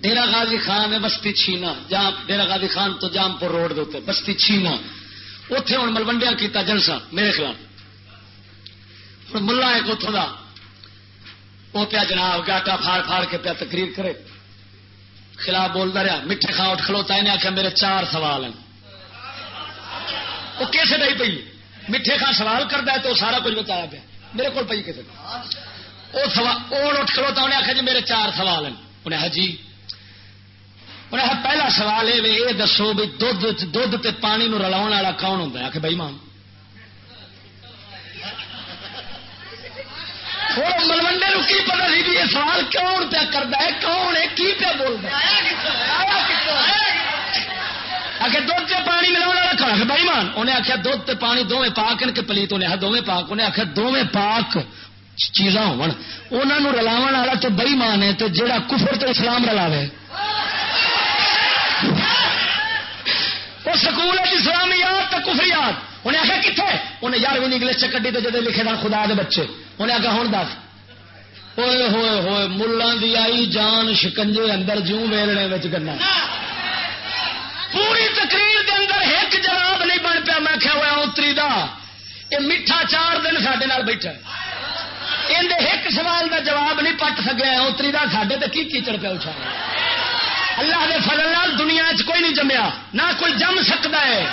ڈیرا غازی خان ہے، بستی چھینا۔ جام ڈیرا غازی خان تو جام پور روڈ دے بستی چھینا۔ اتے ہوں ملوڈیا کیا جلسہ، میرے خلاف ہوں ملا ایک اتوں کا وہ پیا جناب گاٹا پھاڑ پھاڑ کے پیا تقریر کرے۔ خلاف بولتا رہا میٹھے کھا اٹھ کھلوتا انہیں آخیا میرے چار سوال ہیں۔ وہ کیسے نہیں پی میٹھے خان سوال کرتا ہے تو سارا کچھ بتایا پیا میرے کو پی کسی وہ سوال اٹھ کھلوتا انہیں آخیا جی میرے چار سوال ہیں۔ انہیں جی انہیں آخر پہلا سوال یہ دسو بھی دھد دھد تے پانی نو رلا والا کون ہوں آ کے بھائی ماں۔ ملوڈے نو کی پتا سی بھی یہ سوال کون پیا کرتا ہے؟ کون ہے؟ کی پیا بولتا آخر دھد سے پانی ملا رکھا بھائی مان انہیں آخیا دھد تے پانی دونوں پاک ان کے پلیت انہیں دونوں پاک۔ انہیں آخیا دونوں پاک چیزاں ہو رلاو والا تو بئی مان ہے تو جہاں کفر تو اسلام رلاوے۔ وہ سکول ہے اسلام یاد تو کفر یاد انہیں آخیا کتنے انہیں یارویں انگلش چی تو جدے لکھے دن خدا دے بچے۔ انہیں آخیا ہوں دس۔ ہوئے ہوئے ہوئے ملان دی آئی جان شکنجے اندر جوں ویلنے گنا پوری تقریر دے اندر ایک جواب نہیں بن پیا، میں کیا ہوا اتری دا، یہ میٹھا چار دن سڈے بیٹھا اندر ایک سوال دا جواب نہیں پٹ سکیا اتری دا سڈے تو کی کیچڑ پیا اچھا اللہ کے فضل دنیا چ کوئی نہیں جمیا، نہ کوئی جم سکتا ہے۔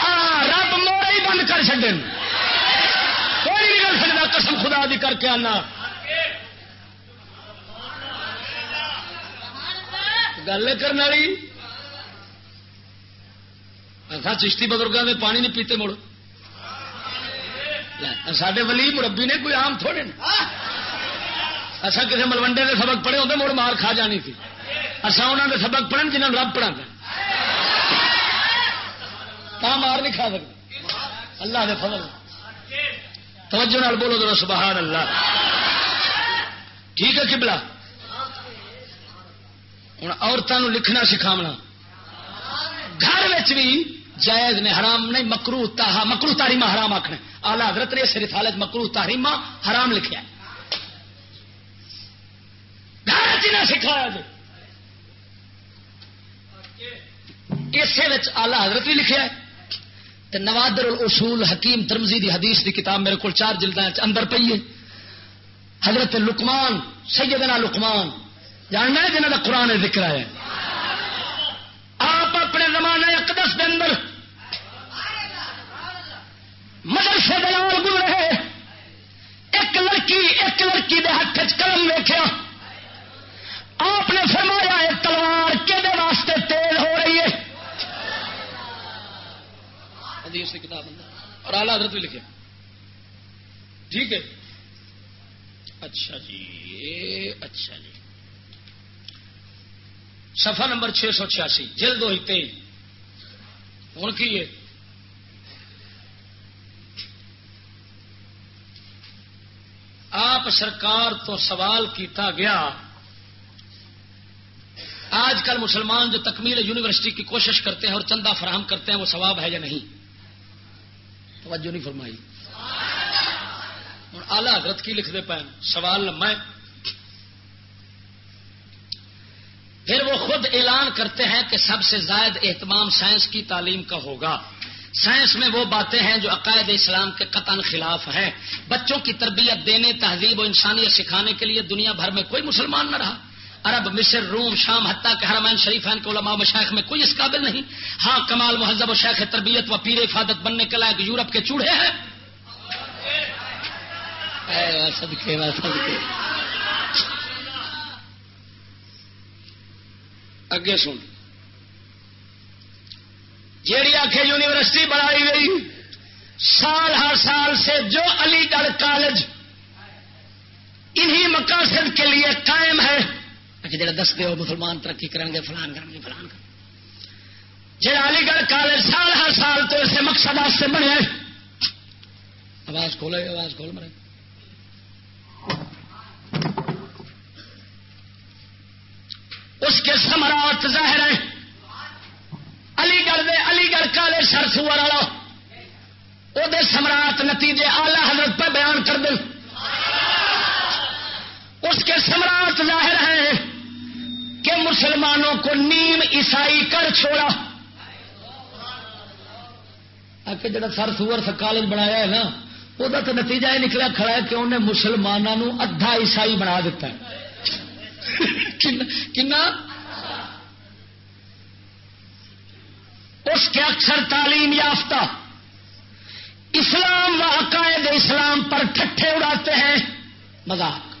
ہاں، رب موڑے ہی بند کر چڈے کوئی نہیں کر سکتا، قسم خدا دی کر کے آنا۔ گل کرنے والی؟ چشتی بزرگوں میں پانی نہیں پیتے مڑ۔ سڈے ولی مربی نے کوئی آم تھوڑے اصا کسی ملوڈے کے سبق پڑھے ہوتے مڑ مار کھا جانی تھی۔ اصا انہوں نے سبق پڑھن جنہوں رب پڑھا مار نہیں کھا سکتے اللہ کے فضل۔ توجہ نال بولو تو سبحان اللہ۔ ٹھیک ہے کبلا ہوں عورتوں لکھنا سکھاونا۔ گھر بھی جائز نے حرام نہیں مکرو تاہا مکرو تاریما حرام آخر آلہ حضرت نے صرف حالت مکرو تاریما حرام لکھا سکھایا جی اسی آلہ حضرت بھی لکھا ہے۔ نوادر الاصول حکیم ترمزی دی حدیث دی کتاب میرے کو چار جلد اندر پی ہے۔ حضرت لکمان سیدنا لکمان جاننا ہے جنہوں کا قرآن ذکر ہے۔ آپ اپنے زمانے اقدس کے اندر مدرسے دلال گزرے ایک لڑکی ایک لڑکی دے ہاتھ قلم ویخیا آپ نے فرمایا ہے، تلوار کہ واسطے تیز ہو رہی ہے؟ کتاب اور اعلیٰ حضرت بھی لکھے۔ ٹھیک ہے۔ اچھا جی اچھا جی۔ سفا نمبر چھ سو چھیاسی، جلد ہوئی تئی ہوں کی ہے؟ آپ سرکار تو سوال کیتا گیا۔ آج کل مسلمان جو تکمیل یونیورسٹی کی کوشش کرتے ہیں اور چندہ فراہم کرتے ہیں وہ ثواب ہے یا نہیں؟ توجہ نہیں فرمائی۔ ہوں آلہ حضرت کی لکھتے پے سوال لما پھر وہ خود اعلان کرتے ہیں کہ سب سے زائد اہتمام سائنس کی تعلیم کا ہوگا۔ سائنس میں وہ باتیں ہیں جو عقائد اسلام کے قطن خلاف ہیں۔ بچوں کی تربیت دینے، تہذیب و انسانیت سکھانے کے لیے دنیا بھر میں کوئی مسلمان نہ رہا۔ عرب، مصر، روم، شام، حتیٰ کے حرمین شریفین کے علماء و شیخ میں کوئی اس قابل نہیں۔ ہاں کمال، مہذب و شیخ تربیت و پیر افادت بننے کے لائق یورپ کے چوڑے ہیں۔ اگے سن جیڑی آخ یونیورسٹی بنائی گئی سال ہر سال سے جو علی گڑھ کالج، انہی مقاصد کے لیے قائم ہے۔ اچھا، جڑا دستے ہو مسلمان ترقی کریں گے، فلان کریں گے، فلان کر جہاں علی گڑھ کالج سال ہر سال تو اسے مقصد سے بنے۔ آواز کھولے، آواز کھول مرے۔ اس کے سمراٹ ظاہر ہیں۔ علی گڑھ دے علی گڑھ کالج سر سور والا۔ وہ سمراٹ نتیجے آلہ حضرت پہ بیان کر دیں۔ اس کے سمراٹ ظاہر ہیں کہ مسلمانوں کو نیم عیسائی کر چھوڑا۔ کہ جڑا سر سور کالج بنایا ہے نا وہ تو نتیجہ یہ نکلا کھڑا ہے کہ انہیں مسلمانوں ادھا عیسائی بنا دیتا ہے۔ کنا؟ اس کے اکثر تعلیم یافتہ اسلام و عقائد اسلام پر ٹھٹھے اڑاتے ہیں، مذاق۔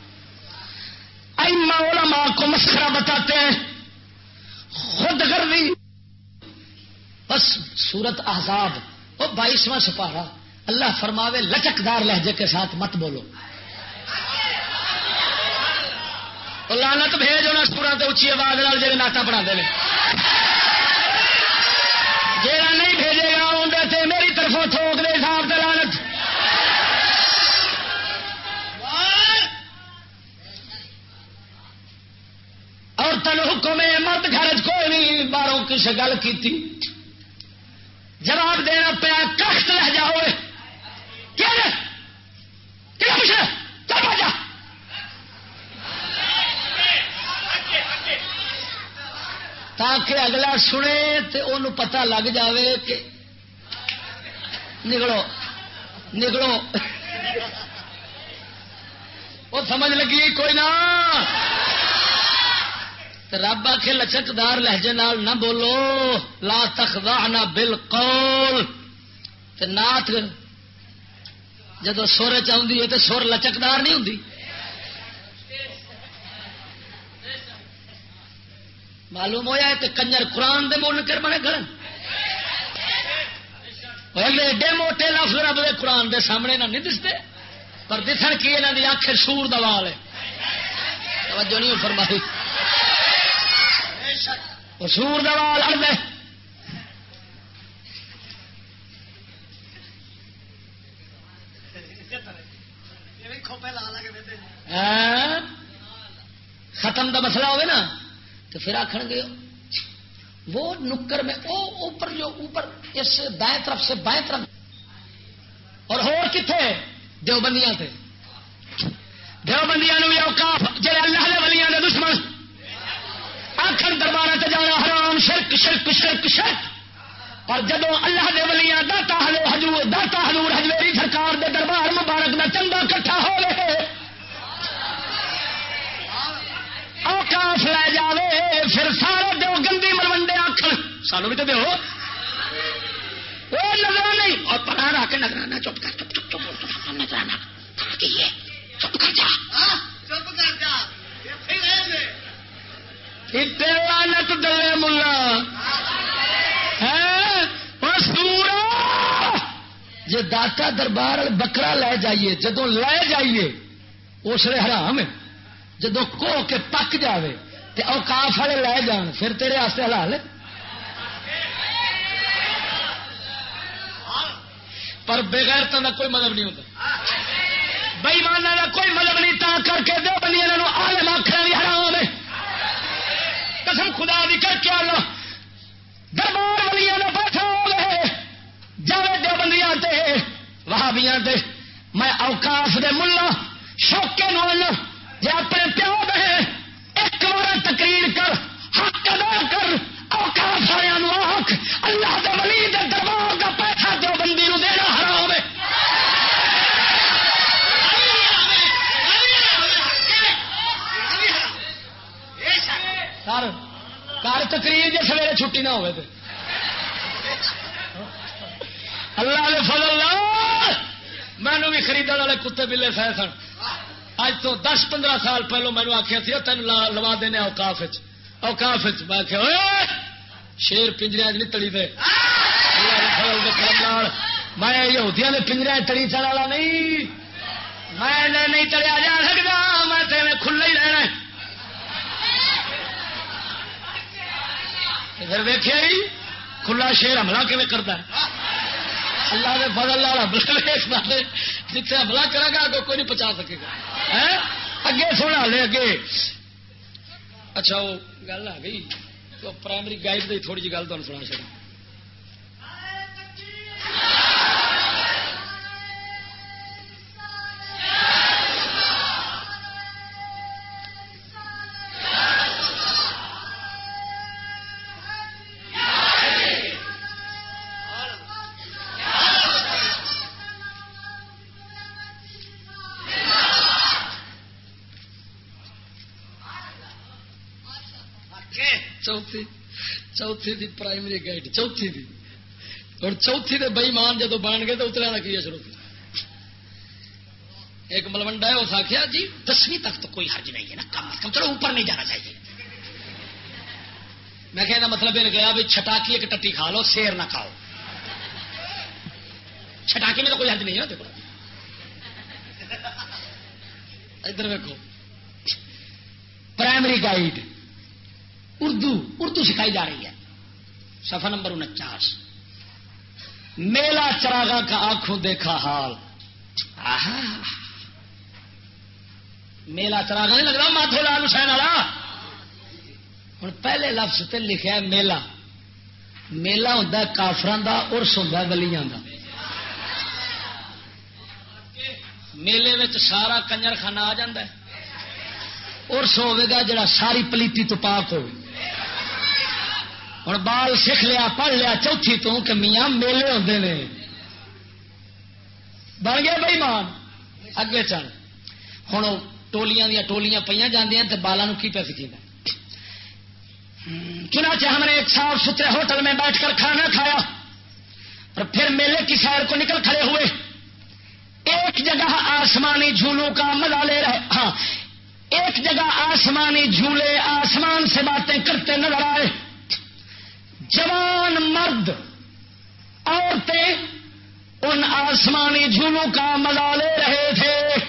ایما علماء کو مسخرہ بتاتے ہیں خود گردی بس سورت احزاب، وہ بائیسواں سپارہ۔ اللہ فرماوے، لچکدار لہجے کے ساتھ مت بولو۔ لانت بھیج ہونا سورا تو اچھی آواز جی ناٹا پڑھا دے اور تن حکم مرد گھر کوئی نہیں باروں کسی گل کی جواب دینا پیا کخت لہ جاؤ چل جا۔ تاکہ اگلا سنے تو ان پتا لگ جاوے کہ نکلو نکلو وہ سمجھ لگی، کوئی نہ۔ رب آ کے لچکدار لہجے نال نہ بولو، لا تخضعنا بالقول۔ تے نات جدو سور چاہتی ہے تو سر لچکدار نہیں ہوں معلوم ہوا ہے کنجر قرآن دے منکر بنے گھر ایڈے موٹے لفظ رب دے قرآن دے سامنے نہ نہیں دستے، پر دسن کی یہاں کی آخر سور دوال ہے توجہ نہیں فرمائی۔ سور دوال ہر ختم کا مسئلہ ہوگا نا، تو پھر آخر گے، وہ نکر میں او اوپر جو اوپر، اس دائیں طرف سے بائیں طرف۔ اور ہو کتنے دیوبندیاں تھے دیوبندیاں بھی اوقاف جہاں اللہ نے ولیاں دشمن۔ آخر دربار سے جانا حرام، شرک شرک شرک شرک۔ اور جب اللہ دے ولیاں داتا ہلو حضور، داتا حضور حجویری سرکار دے دربار مبارک میں چندہ کٹھا ہو رہے اوکاف لے جاوے، پھر سارے دو گندی ملوڈے آخر سانو بھی تو دو وہ نظر نہیں۔ اور پڑھا رہا کے نظرانا چپ کر، چپ چپ چپ نظرانا چپ کر جا۔ ہاں، چپ کر جا۔ لانت دلے ملا سورا داتا دربار بکرا لے جائیے جدو لے جائیے اس لیے حرام ہے۔ جدو کو کے پک جائے تو اوکاف والے لے جان، پھر تیرے واسطے حلال ہے۔ پر بغیر تو کوئی مطلب نہیں ہوتا بئی مانا کا کوئی مطلب نہیں تا کر کے دو بندی آخر بھی حرام ہے۔ قسم خدا بھی کر کے آنا۔ دربار والی بیٹھا ہو گئے جاوے دو بندیاں تے، وہابیاں تے۔ میں اوکاف دے ملا، شوقے نو جی اپنے پیو بہن ایک بار تقریر کر، حق ادا کر اوکاف والوں آخ اللہ دے ولی دے دربار کا پیسہ دو بندی نو دینا حرام ہے کر تقریر جی سویرے چھٹی نہ ہوئے اللہ نے فضل اللہ مینو بھی خرید والے کتے بلے سہ سن۔ اج تو دس پندرہ سال پہلو مینو آخیا تھی تین لوا دینا اوکاف اوکاف میں آخیا شیر پنجریا نہیں تڑی دے۔ میں یہودیاں نے پنجریا تڑی چڑ والا نہیں۔ میں نہیں تڑیا جا سکتا میں تیرے کھلا ہی رہنا پھر ویخیا ہی کھلا شیر حملہ کیون کرتا اللہ نے فضل لال حملہ جتنے حملہ کرے گا اگوں کوئی نہیں پہنچا سکے گا۔ اگے سونا لے، اگے۔ اچھا وہ گل آ گئی تو پرائمری گائڈ کی تھوڑی جی گل تمہیں سنا چاہیے چوتھی چوتھی دی پرائمری گائڈ چوتھی دی۔ اور چوتھی دے بئی مان جدو بن گئے تو اترا کا کی شروع؟ ایک ملوڈا ہے، اس آخیا جی دسویں تک تو کوئی حرج نہیں ہے نا، کم از کم چلو اوپر نہیں جانا چاہیے۔ میں کہنا مطلب یہ گیا بھی چھٹاکی ایک ٹٹی کھا لو شیر نہ کھاؤ۔ چھٹاکی میں تو کوئی حرج نہیں ہے دیکھو ادھر ویکو پرائمری گائیڈ اردو اردو سکھائی جا رہی ہے۔ سفر نمبر انچاس۔ میلا چراغا کا آنکھوں دیکھا حال۔ میلا چراغا نہیں لگ رہا ماتھو لال حسین والا۔ ہوں پہلے لفظ تے لکھا میلہ میلہ ہوں کافران کا ارس ہوں گلیاں کا میلے میں سارا کنجر خانہ آ جا ارس ہوگا جڑا ساری پلیتی تو پاک ہوگی ہوں بال سیکھ لیا، پڑھ لیا، چوتھی تو کہ میاں میلے ہوتے ہیں بن گیا بھائی مان اگے چل۔ ہوں ٹولیاں دیا ٹولیاں پہ جی بالا کی پہ سکھی چنانچہ ہم نے ایک صاف ستھرے ہوٹل میں بیٹھ کر کھانا کھایا، اور پھر میلے کی سیر کو نکل کھڑے ہوئے۔ ایک جگہ آسمانی جھولوں کا مزہ لے رہے ہاں ایک جگہ آسمانی جھولے آسمان سے باتیں کرتے نظر آئے۔ جوان مرد عورتیں ان آسمانی جھولوں کا مزہ لے رہے تھے۔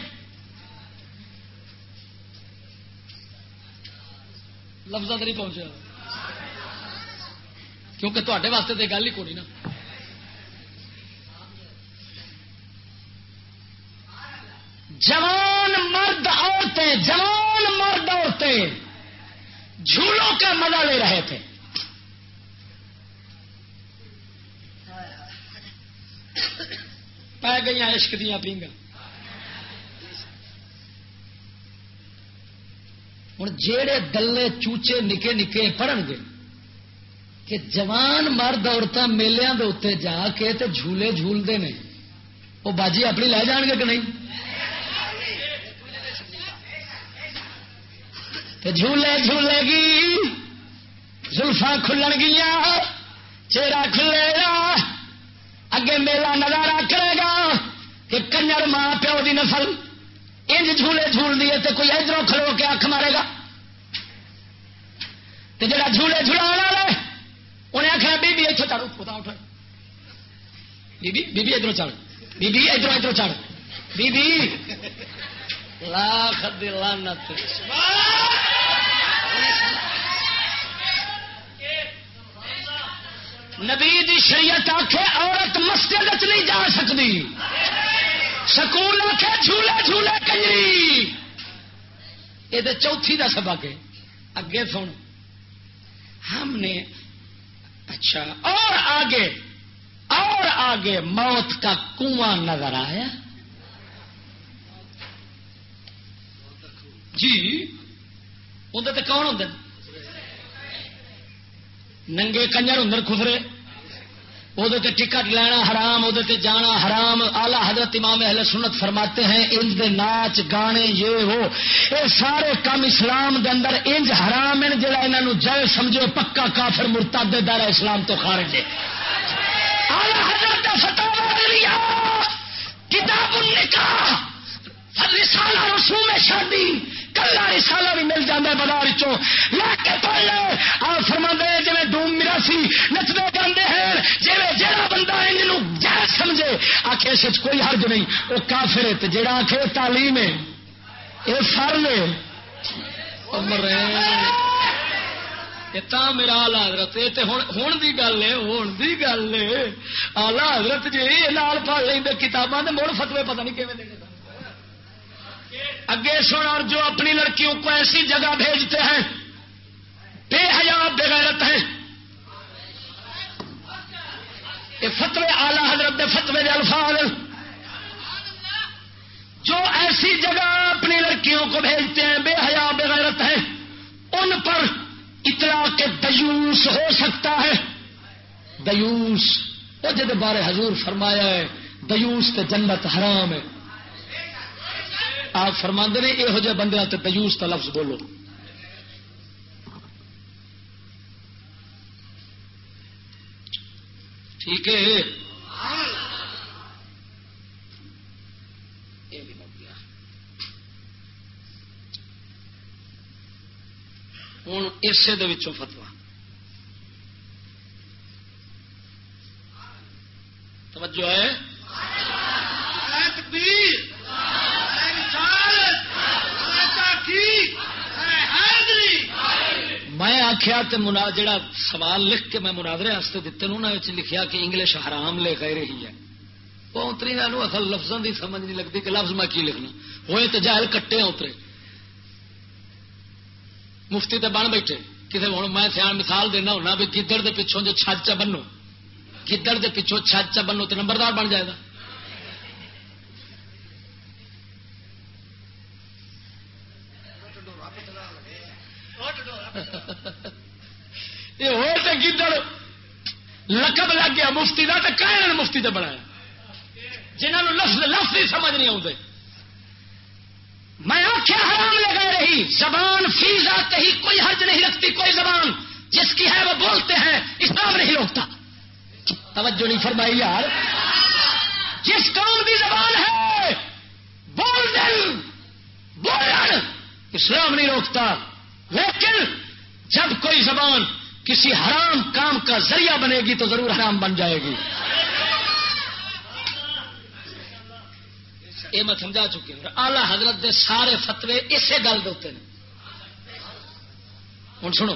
لفظ نہیں پہنچا۔ کیونکہ تے واسطے تو گل ہی کونی نا۔ جوان مرد عورتیں جوان مرد عورتیں جھولوں کا مزہ لے رہے تھے۔ پی گئی عشق دیا پینگا ہوں جہے دلے چوچے نکے نکے پڑھن گے کہ جوان مرد عورتیں میلیا کے اتنے جا کے تے جھولے جھولتے ہیں وہ باجی اپنی لے جان گے کہ نہیں؟ تے جھولے جھولے گی زلفا کھلن گیا چہرہ کھلے گا اگے میلا نظارہ کرے گا کہ کنجر ماں پیو دی نسل انج جھولے جھول دیے تو کوئی ادھر کھلو کے اکھ مارے گا۔ تو جڑا جھولے جھلا والا انہیں آخر بی اتو چل خدا اٹھ بی ادھر چل بی بی ادھر ادھر چڑھ۔ بی بی لاکھ دلانت نبی دی شریعت آخے عورت مسجد نہیں جا سکتی۔ سکول آخے جھولے جھولے کنجری۔ یہ چوتھی کا سبق ہے۔ اگے سن۔ ہم نے اچھا اور آگے۔ اور آگے موت کا کنواں نظر آیا۔ جی اندر تو کون ہوں ننگے کنجر ہوں خسرے وہ ٹکٹ لینا حرام وہ جانا حرام۔ آلہ حضرت امام اہل سنت فرماتے ہیں، انج دے ناچ گانے یہ ہو یہ سارے کام اسلام دے اندر انج حرام ہیں، جڑا انہوں جائے سمجھو پکا کافر مرتا دے دار اسلام تو خارج ہے۔ آلہ حضرت فتح کتاب النکاح، رسالہ رسوم شادی۔ کلا رسالہ بھی مل جاتا ہے بازار چو لے کے پڑھ لے۔ آپ فرما دے جی ڈوم میرا سی نچتے جانے ہیں جی جہاں بندہ ان جائز سمجھے۔ آخے سچ کوئی حرج نہیں۔ وہ کافر ہے جہاں آخے تعلیم ہے۔ یہ سر نے۔ میرا آلہ حضرت ہوں کی گل ہے ہوں کی گل ہے۔ آلہ حضرت جی لال پڑ لیں کتاباں مڑ فتوے پتہ نہیں کھے دے اگے سن، اور جو اپنی لڑکیوں کو ایسی جگہ بھیجتے ہیں، بے حیا بغیرت ہیں۔ یہ فتوے آلہ حضرت فتوے دے الفاظ۔ جو ایسی جگہ اپنی لڑکیوں کو بھیجتے ہیں، بے حیا بغیرت ہیں، ان پر اطلاع کے دیوس ہو سکتا ہے۔ دیوس وہ جب بارے حضور فرمایا ہے دیوس کے جنت حرام ہے۔ آپ فرما نے یہو جہ بندے تجوس کا لفظ بولو۔ ٹھیک ہے۔ ہوں اسے فتوا توجہ ہے۔ میں آخیا منا جڑا سوال لکھ کے میں مناظرے واسطے دیتے انہوں لکھیا کہ انگلش حرام لے گئے رہی ہے۔ وہ اتری اصل لفظوں کی سمجھ نہیں لگتی کہ لفظ میں کی لکھنا۔ ہوئے تو جہل کٹے اترے مفتی تو بن بیٹھے۔ کسی ہوں میں سیاح مثال دینا ہونا بھی گدڑ کے پچھوں جو چھج چ بنو گدڑ کے پچھوں چھج چ بنو تو نمبردار بن جائے گا یہ ہو گدڑ لقب لگ گیا مفتی کا تو کہ مفتی سے بنایا۔ جنہوں لفظ لفظ ہی سمجھ نہیں آتے میں آخیا حرام لگا رہی۔ زبان فی ذات ہی کوئی حرج نہیں رکھتی، کوئی زبان۔ جس کی ہے وہ بولتے ہیں، اسلام نہیں روکتا۔ توجہ نہیں فرمائی یار۔ جس قوم کی زبان ہے، بول دن بولن اسلام نہیں روکتا۔ لیکن جب کوئی زبان کسی حرام کام کا ذریعہ بنے گی تو ضرور حرام بن جائے گی۔ یہ میں سمجھا چکی ہوں۔ آلہ حضرت دے سارے فتوے اسی گل دے ہوں سنو۔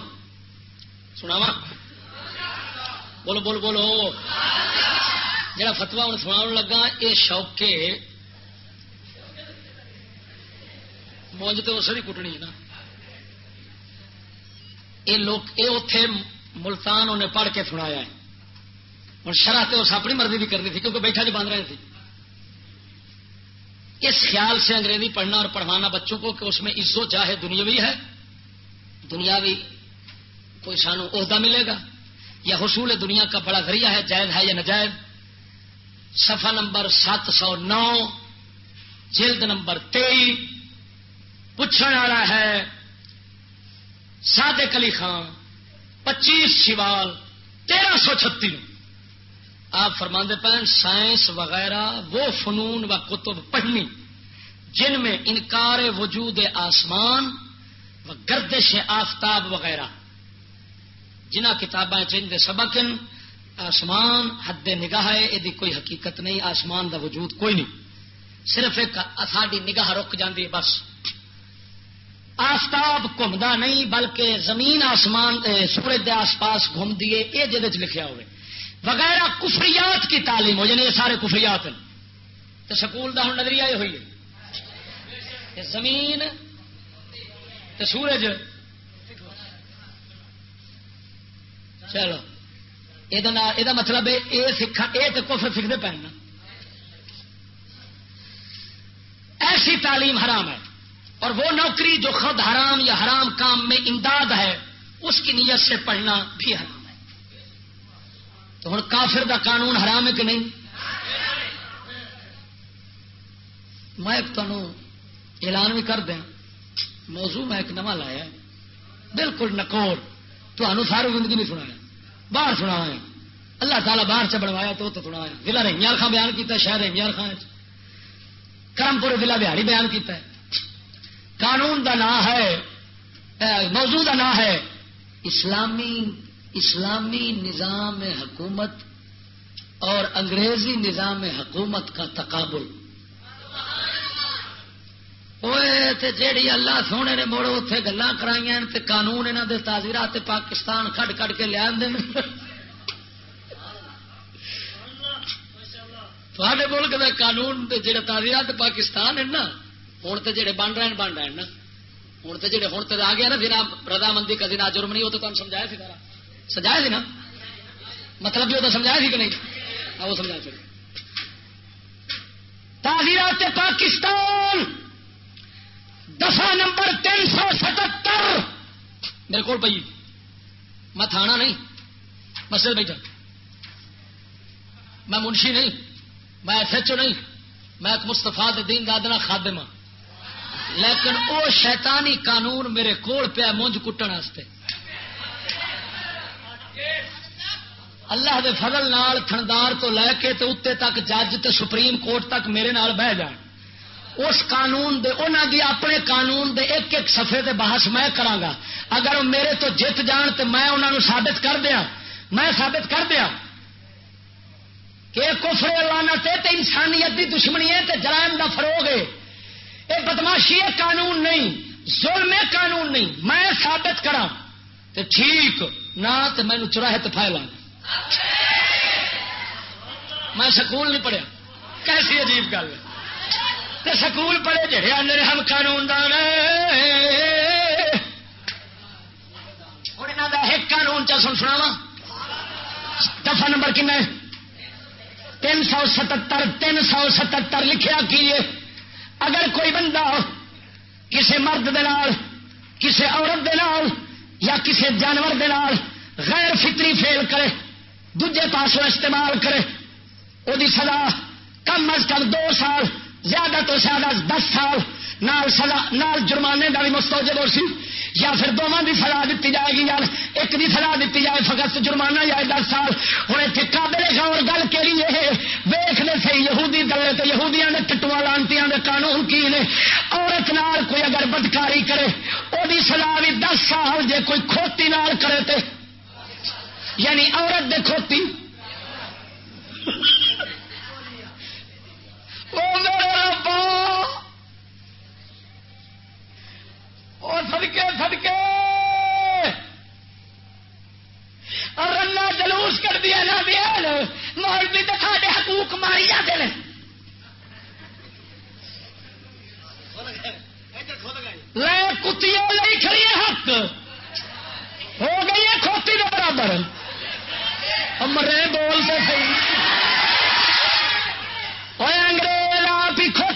سنا وا بولو بولو بولو۔ جا فتوا ہوں سنا لگا یہ شوقے۔ مونج تو اسے کٹنی ہے نا۔ یہ لوگ یہ اتے ملتان انہیں پڑھ کے سنایا ہے۔ ہوں شرح تو اس اپنی مرضی بھی کرتی تھی، کیونکہ بیٹھا جی جو باندھ رہے تھے۔ اس خیال سے انگریزی پڑھنا اور پڑھوانا بچوں کو کہ اس میں عزو چاہے دنیاوی ہے۔ دنیاوی کوئی سانو عہدہ ملے گا۔ یا حصول دنیا کا بڑا ذریعہ ہے، جائز ہے یا نجائز سفا نمبر سات سو نو، جلد نمبر تئی پوچھنے والا ہے سادے کلی خان، پچیس شوال تیرہ سو چھتی آپ فرما پہن، سائنس وغیرہ، وہ فنون و کتب پڑھنی، جن میں انکار وجود آسمان و گردش آفتاب وغیرہ۔ جنہ کتابیں چند سبق آسمان حد نگاہ ہے، یہ کوئی حقیقت نہیں، آسمان دا وجود کوئی نہیں۔ صرف ایک ساری نگاہ رک جاتی ہے، بس۔ آفتاب گھومتا نہیں، بلکہ زمین آسمان سورج کے آس پاس گھوم دیے یہ جہد لکھا ہوئے۔ وغیرہ کفریات کی تعلیم ہو جائے یہ سارے کفریات ہیں۔ تو سکول کا ہوں نظریہ یہ ہوئی ہے زمین تو سورج۔ چلو یہ مطلب یہ سکھا یہ تو کفر سیکھتے پہ ایسی تعلیم حرام ہے۔ اور وہ نوکری جو خود حرام یا حرام کام میں امداد ہے، اس کی نیت سے پڑھنا بھی حرام ہے۔ تو ہوں کافر دا قانون حرام ہے کہ نہیں؟ میں ایک تمہوں اعلان بھی کر دیا موضوع میں ایک نواں لایا بالکل نکور تمہوں ساری زندگی نہیں سنایا۔ باہر سنا اللہ تعالیٰ باہر سے بنوایا تو سنایا ضلع رحیار خان بیان کیا شہر رحیار خان کرم پور ضلع بہاڑی بیان کیا قانون دا نام ہے موضوع کا نام ہے۔ اسلامی اسلامی نظام حکومت اور انگریزی نظام حکومت کا تقابل۔ جیڑی اللہ سونے نے مڑ اتے گلا کرائی قانون یہاں کے تازیرات پاکستان کھڈ کھڈ کے لیا ملک کا قانون جہاں تازیرات پاکستان ہے نا ہوں تو جڑے بن رہے بن رہے ہیں نا۔ ہوں تو جڑے ہوں تو آ گیا نا پھر رضامندی کا دن جرم نہیں، وہ تو تم سمجھایا سی سجایا سی نا؟ مطلب بھی وہ تو سمجھایا سی کہ نہیں؟ وہ سمجھایا پھر تعزیرات پاکستان دفاع نمبر تین سو ستر میرے کو پی میں تھانا نہیں، مسجد بیٹھا۔ میں منشی نہیں، میں ایس ایچ او نہیں، میں ایک مستفا دین دادنا خادم ہاں لیکن وہ شیطانی قانون میرے کول پیا مونج کٹن اللہ دے فضل نال تھندار تو لے کے تے اتنے تک جج تے سپریم کورٹ تک میرے نال بہ جان اس قانون دے، انہاں دی اپنے قانون دے ایک ایک صفحے دے بحث میں گا۔ اگر میرے تو جیت جان تو میں انہوں ثابت کر دیا میں ثابت کر دیا کہ کفر لانا تے انسانیت دی دشمنی ہے تے جرائم دا فروغ ہے۔ یہ بدماشی قانون نہیں۔ ظلم قانون نہیں۔ میں ثابت کرا تو ٹھیک۔ نہ تو مینو چراہے تو فائل میں سکول نہیں پڑھیا۔ کیسی عجیب گل ہے۔ سکول پڑھے جہے آنے ہم قانون دان ایک قانون چل سن سنا دفعہ نمبر کن تین سو ستر تین سو ستر لکھا کی اگر کوئی بندہ کسی مرد دے نال، کسی عورت دے نال یا کسی جانور دے نال غیر فطری فیل کرے دجے پاسوں استعمال کرے وہ سزا کم از کم دو سال زیادہ تو زیادہ دس سال نال سزا نال جرمانے کا بھی مستوجب ہو سی، یا پھر دونوں کی سزا دیتی جائے گی یار ایک کی سزا دیتی جائے، فقط جرمانہ جائے دس سال۔ ہوں اتنے قابل غور، گل کہڑی ہے؟ ویخ لے سی یہودی دلے تو یہودیاں نے ٹٹوا لانتی قانون کی نے۔ عورت نال کوئی اگر بدکاری کرے وہ سزا بھی دس سال جے کوئی کھوتی نال کرے تے۔ یعنی عورت دے کھوتی۔ وہ میرے ربا! اور سدکے سدکے اور رنا جلوس کر دیا نہ دیا مولوی تو سارے حقوق ماری جاتے ہیں لے کتیاں لئی کھڑی ہاں، حق! ہو گئی ہے کھوتی کے برابر۔ مرے بولتے صحیح۔ انگریز آپ ہی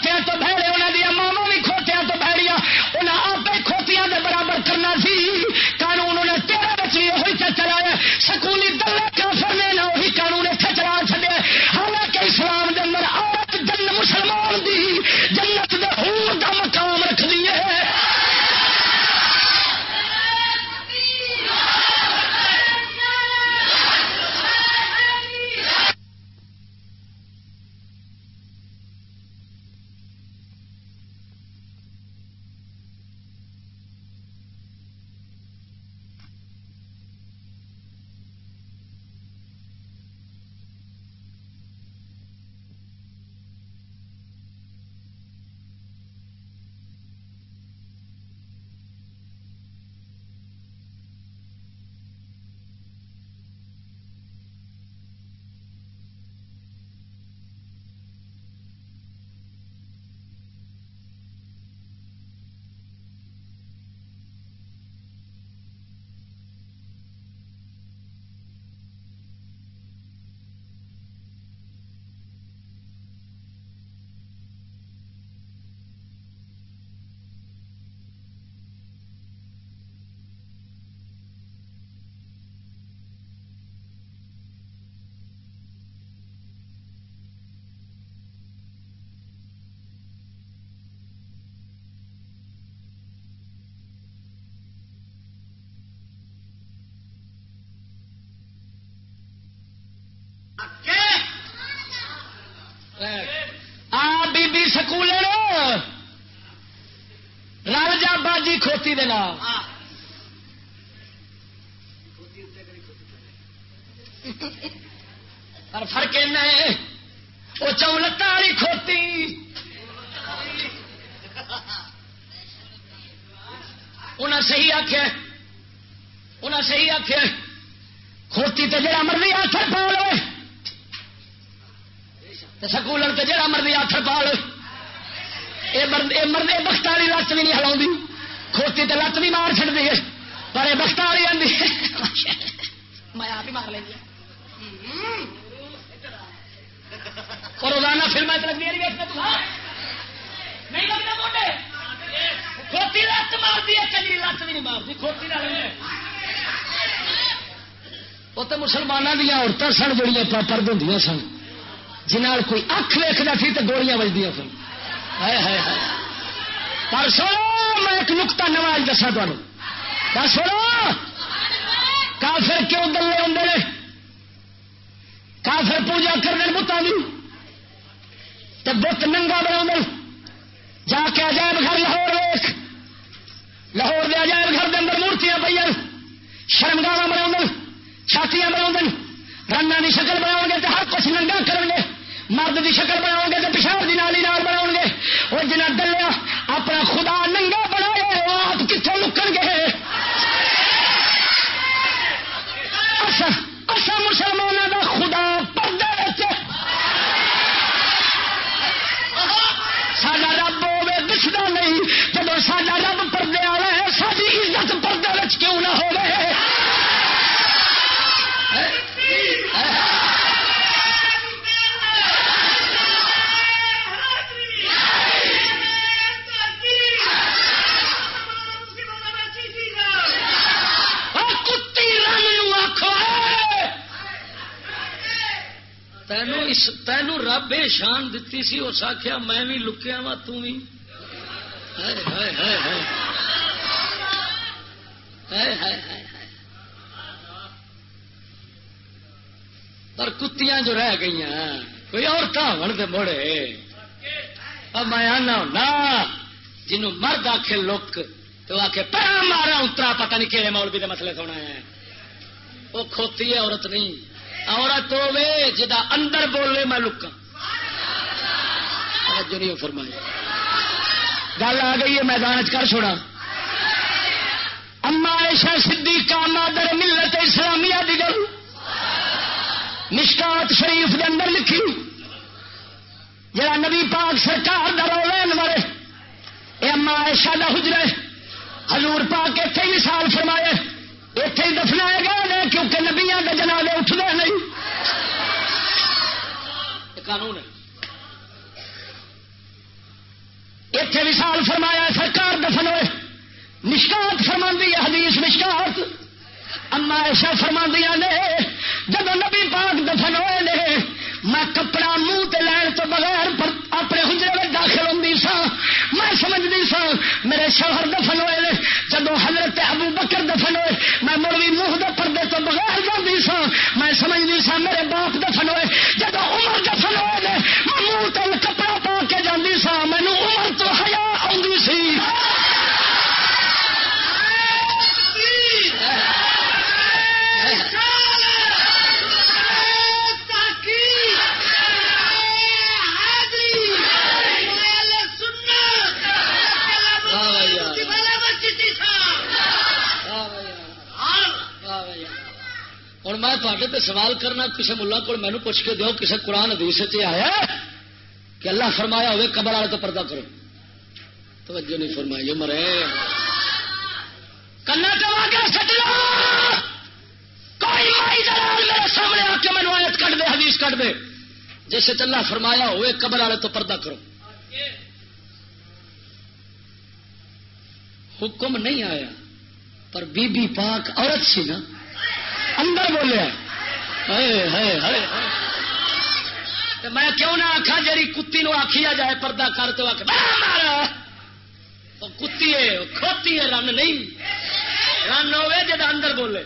آ، بی بی سکول رل جا باجی کھوتی دے نام پر فرق ہے وہ چولت والی کھوتی۔ انہیں صحیح آخیا انہیں صحیح آخیا کھوتی تو جڑا مرضی آخر پا لو سکولر جڑا مرضی آخر پا لو یہ مرد بخت والی لت بھی نہیں ہلا کھوتی تو لت بھی مار چڑتی ہے۔ پر یہ بخت والی آتی میں آپ ہی مار لیں اور روزانہ فلم لگتی ہاں۔ نہیں لگتا موٹے۔ کھوتی لت مارتی ہے چنگی لت بھی نہیں مارتی۔ کھوتی نہ وہ تو مسلمانوں دیا عورتیں سن جڑی پرد ہوں سن۔ جنہ کوئی اکھ ویکتا سی تو گولیاں بجدیا سن۔ پر سنو، میں ایک نقتا نواز دسا تمہیں پر سنو، کافر کیوں دلے آدھے کافر پوجا کرنے بتان کی تو بت ننگا بنا جا کے عجائب گھر لاہور ویخ لاہور کے عجائب گھر کے اندر مورتیاں پہ شرمگاہ بنا چھاتیاں بنا رنگا کی شکل بناؤ گے تو ہر کچھ ننگا کریں گے۔ مرد کی شکل بناؤ گے تو پچھاڑ کی نالی نال بناؤ گے۔ وہ جنا دلیا اپنا خدا ننگا بنا آپ کتوں لکن گے؟ تینوں رب شان دتی سی، اس آخیا میں بھی لکیا وا تھی پر کتیاں جو رہ گئی کوئی اور تو مڑے میں آنا ہونا، جنوں مرد آخ لک تو آ کے مارا، اترا پتا نہیں کہڑے مولوی کے مسئلے سونا ہے۔ وہ کھوتی ہے، عورت نہیں۔ عورت ہوے جا اندر بولے میں لکا نہیں فرمائی۔ گل آ گئی ہے، میدان کر چھوڑا اما ایشا سدھی کا مادر ملت اسلامیہ دی گل۔ مشکات شریف دے اندر لکھی۔ جڑا نبی پاک سرکار دا رولین مرے اے اما ایشا دا حجرے حضور پاک اتنے ہی سال فرمائے قانون اتے بھی سال فرمایا سرکار دفن ہوئے نشکات فرما ہے، حدیث نشکات اما ایشا فرما نے جب نبی پاک دفن ہوئے نے، میں کپڑا منہ لین تو بغیر اپنے ہنجرے میں داخل ہوں سا میں سمجھتی سا میرے شوہر دفن ہوئے جدو حضرت ابو بکر دفن ہوئے میں مڑوی منہ دے پردے تو بغیر جاتی سا میں سمجھتی سا میرے باپ دفن ہوئے جب عمر دفن ہوئے میں منہ تل کپڑا پا کے جاتی سا مینو عمر تو میں تے سوال کرنا کسی ملا کو مینو پوچھ کے دو کسی قرآن حدیث آیا کہ اللہ فرمایا ہوئے، قبر والے تو پردہ کرو۔ توجہ نہیں فرمائی مرے کنا میرے سامنے آ کے مینو آیت کٹ دے، حدیث کٹ دے۔ جیسے اللہ فرمایا ہوئے، قبر والے تو پردہ کرو۔ حکم نہیں آیا، پر بی بی پاک عورت سی نا اندر بولیا میں کیوں نہ آخا جی کتی نو آخیا جائے پردہ کر تو آخ کتی ہے کھوتی ہے رن نہیں۔ رن ہوے جا اندر بولے۔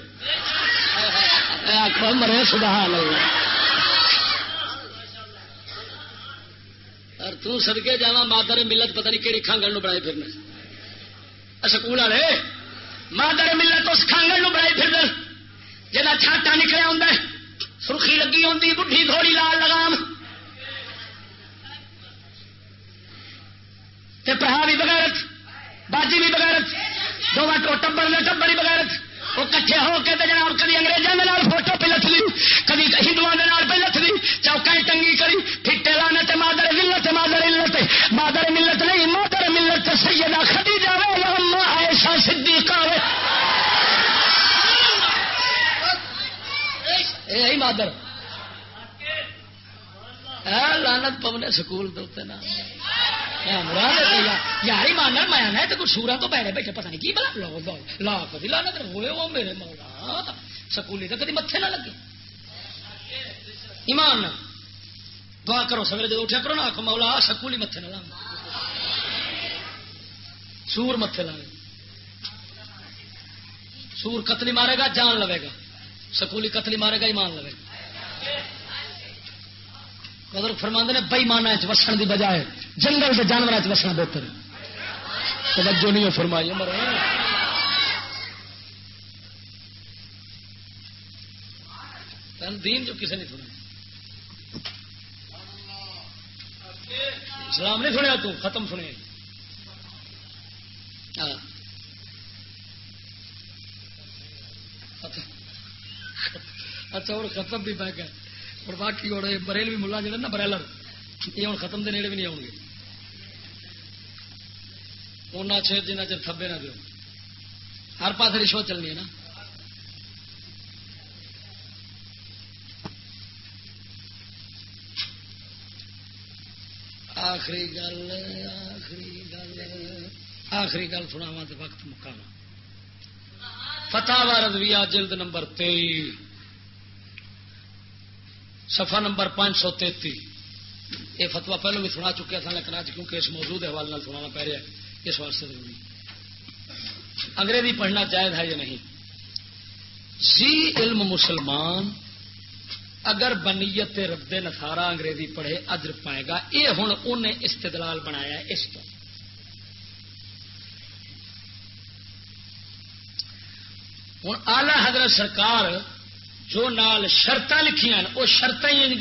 آخو مرے سبحان اور تو جا مادر ملت پتہ نہیں کہڑی کانگڑ بنائی پھرنا سکول والے مادر ملت اس کانگڑ بنائی پھرنا جہاں چھاٹا نکلیا ہوں سرخی لگی ہوں بڈھی تھوڑی لال لگام۔ پڑھا بھی بغیرت، باجی بھی بغیرت، دو ٹبر میں ٹبر ہی بغیرت، وہ کٹھے ہو کے جناب کدی اگریزوں فوٹو اے مادر لانت پونے سکول دے نا یار مانا میں تو کچھ سورا تو پیڑے بیٹھے پتا نہیں کی بلا۔ لا کدی لانا ہوئے وہ میرے مولا۔ سکولی تو کدی متے نہ لگے۔ ایمان دعا کرو، سویرے جب اٹھا کرو نا آخو مولا سکولی متے نہ لا سور متے لا سور قتلی مارے گا، جان لوے گا۔ سکولی قتلی مارے گا، ایمان لوے گا مگر فرما نے بئی مانا وسن کی بجائے، جنگل کے جانور وسنا بہتر۔ توجہ نہیں فرمائی مر دین جو کسی نے سنا اسلام نہیں سنیا تو، ختم سنے۔ ہاں۔ اچھا اور ختم بھی پہ گیا اور باقی اور بریل بھی ملا جڑے نا برائلر یہ ہوں ختم دے نیڑے بھی نہیں آؤ گے۔ ان چھ جنہ چر تھبے نہ دو ہر پاس رشوت چلنی ہے نا۔ آخری گل آخری گل آخری گل سناوا تو وقت مکانا۔ فتح رضویہ جلد نمبر تیئی سفا نمبر پانچ سو تیتی یہ فتوا پہلو بھی سنا چکے تھا لیکن آج کیونکہ اس موجود حوالے سنانا پہ رہا ہے اس واسطے ضروری انگریزی پڑھنا جائز ہے یا نہیں؟ سی علم مسلمان، اگر بنیت رد نسارا انگریزی پڑھے، اجر پائے گا۔ یہ ہوں انہیں استدلال بنایا اس کو ہوں آلہ حضرت سرکار جو نال شرط لکھیاں وہ شرط ہی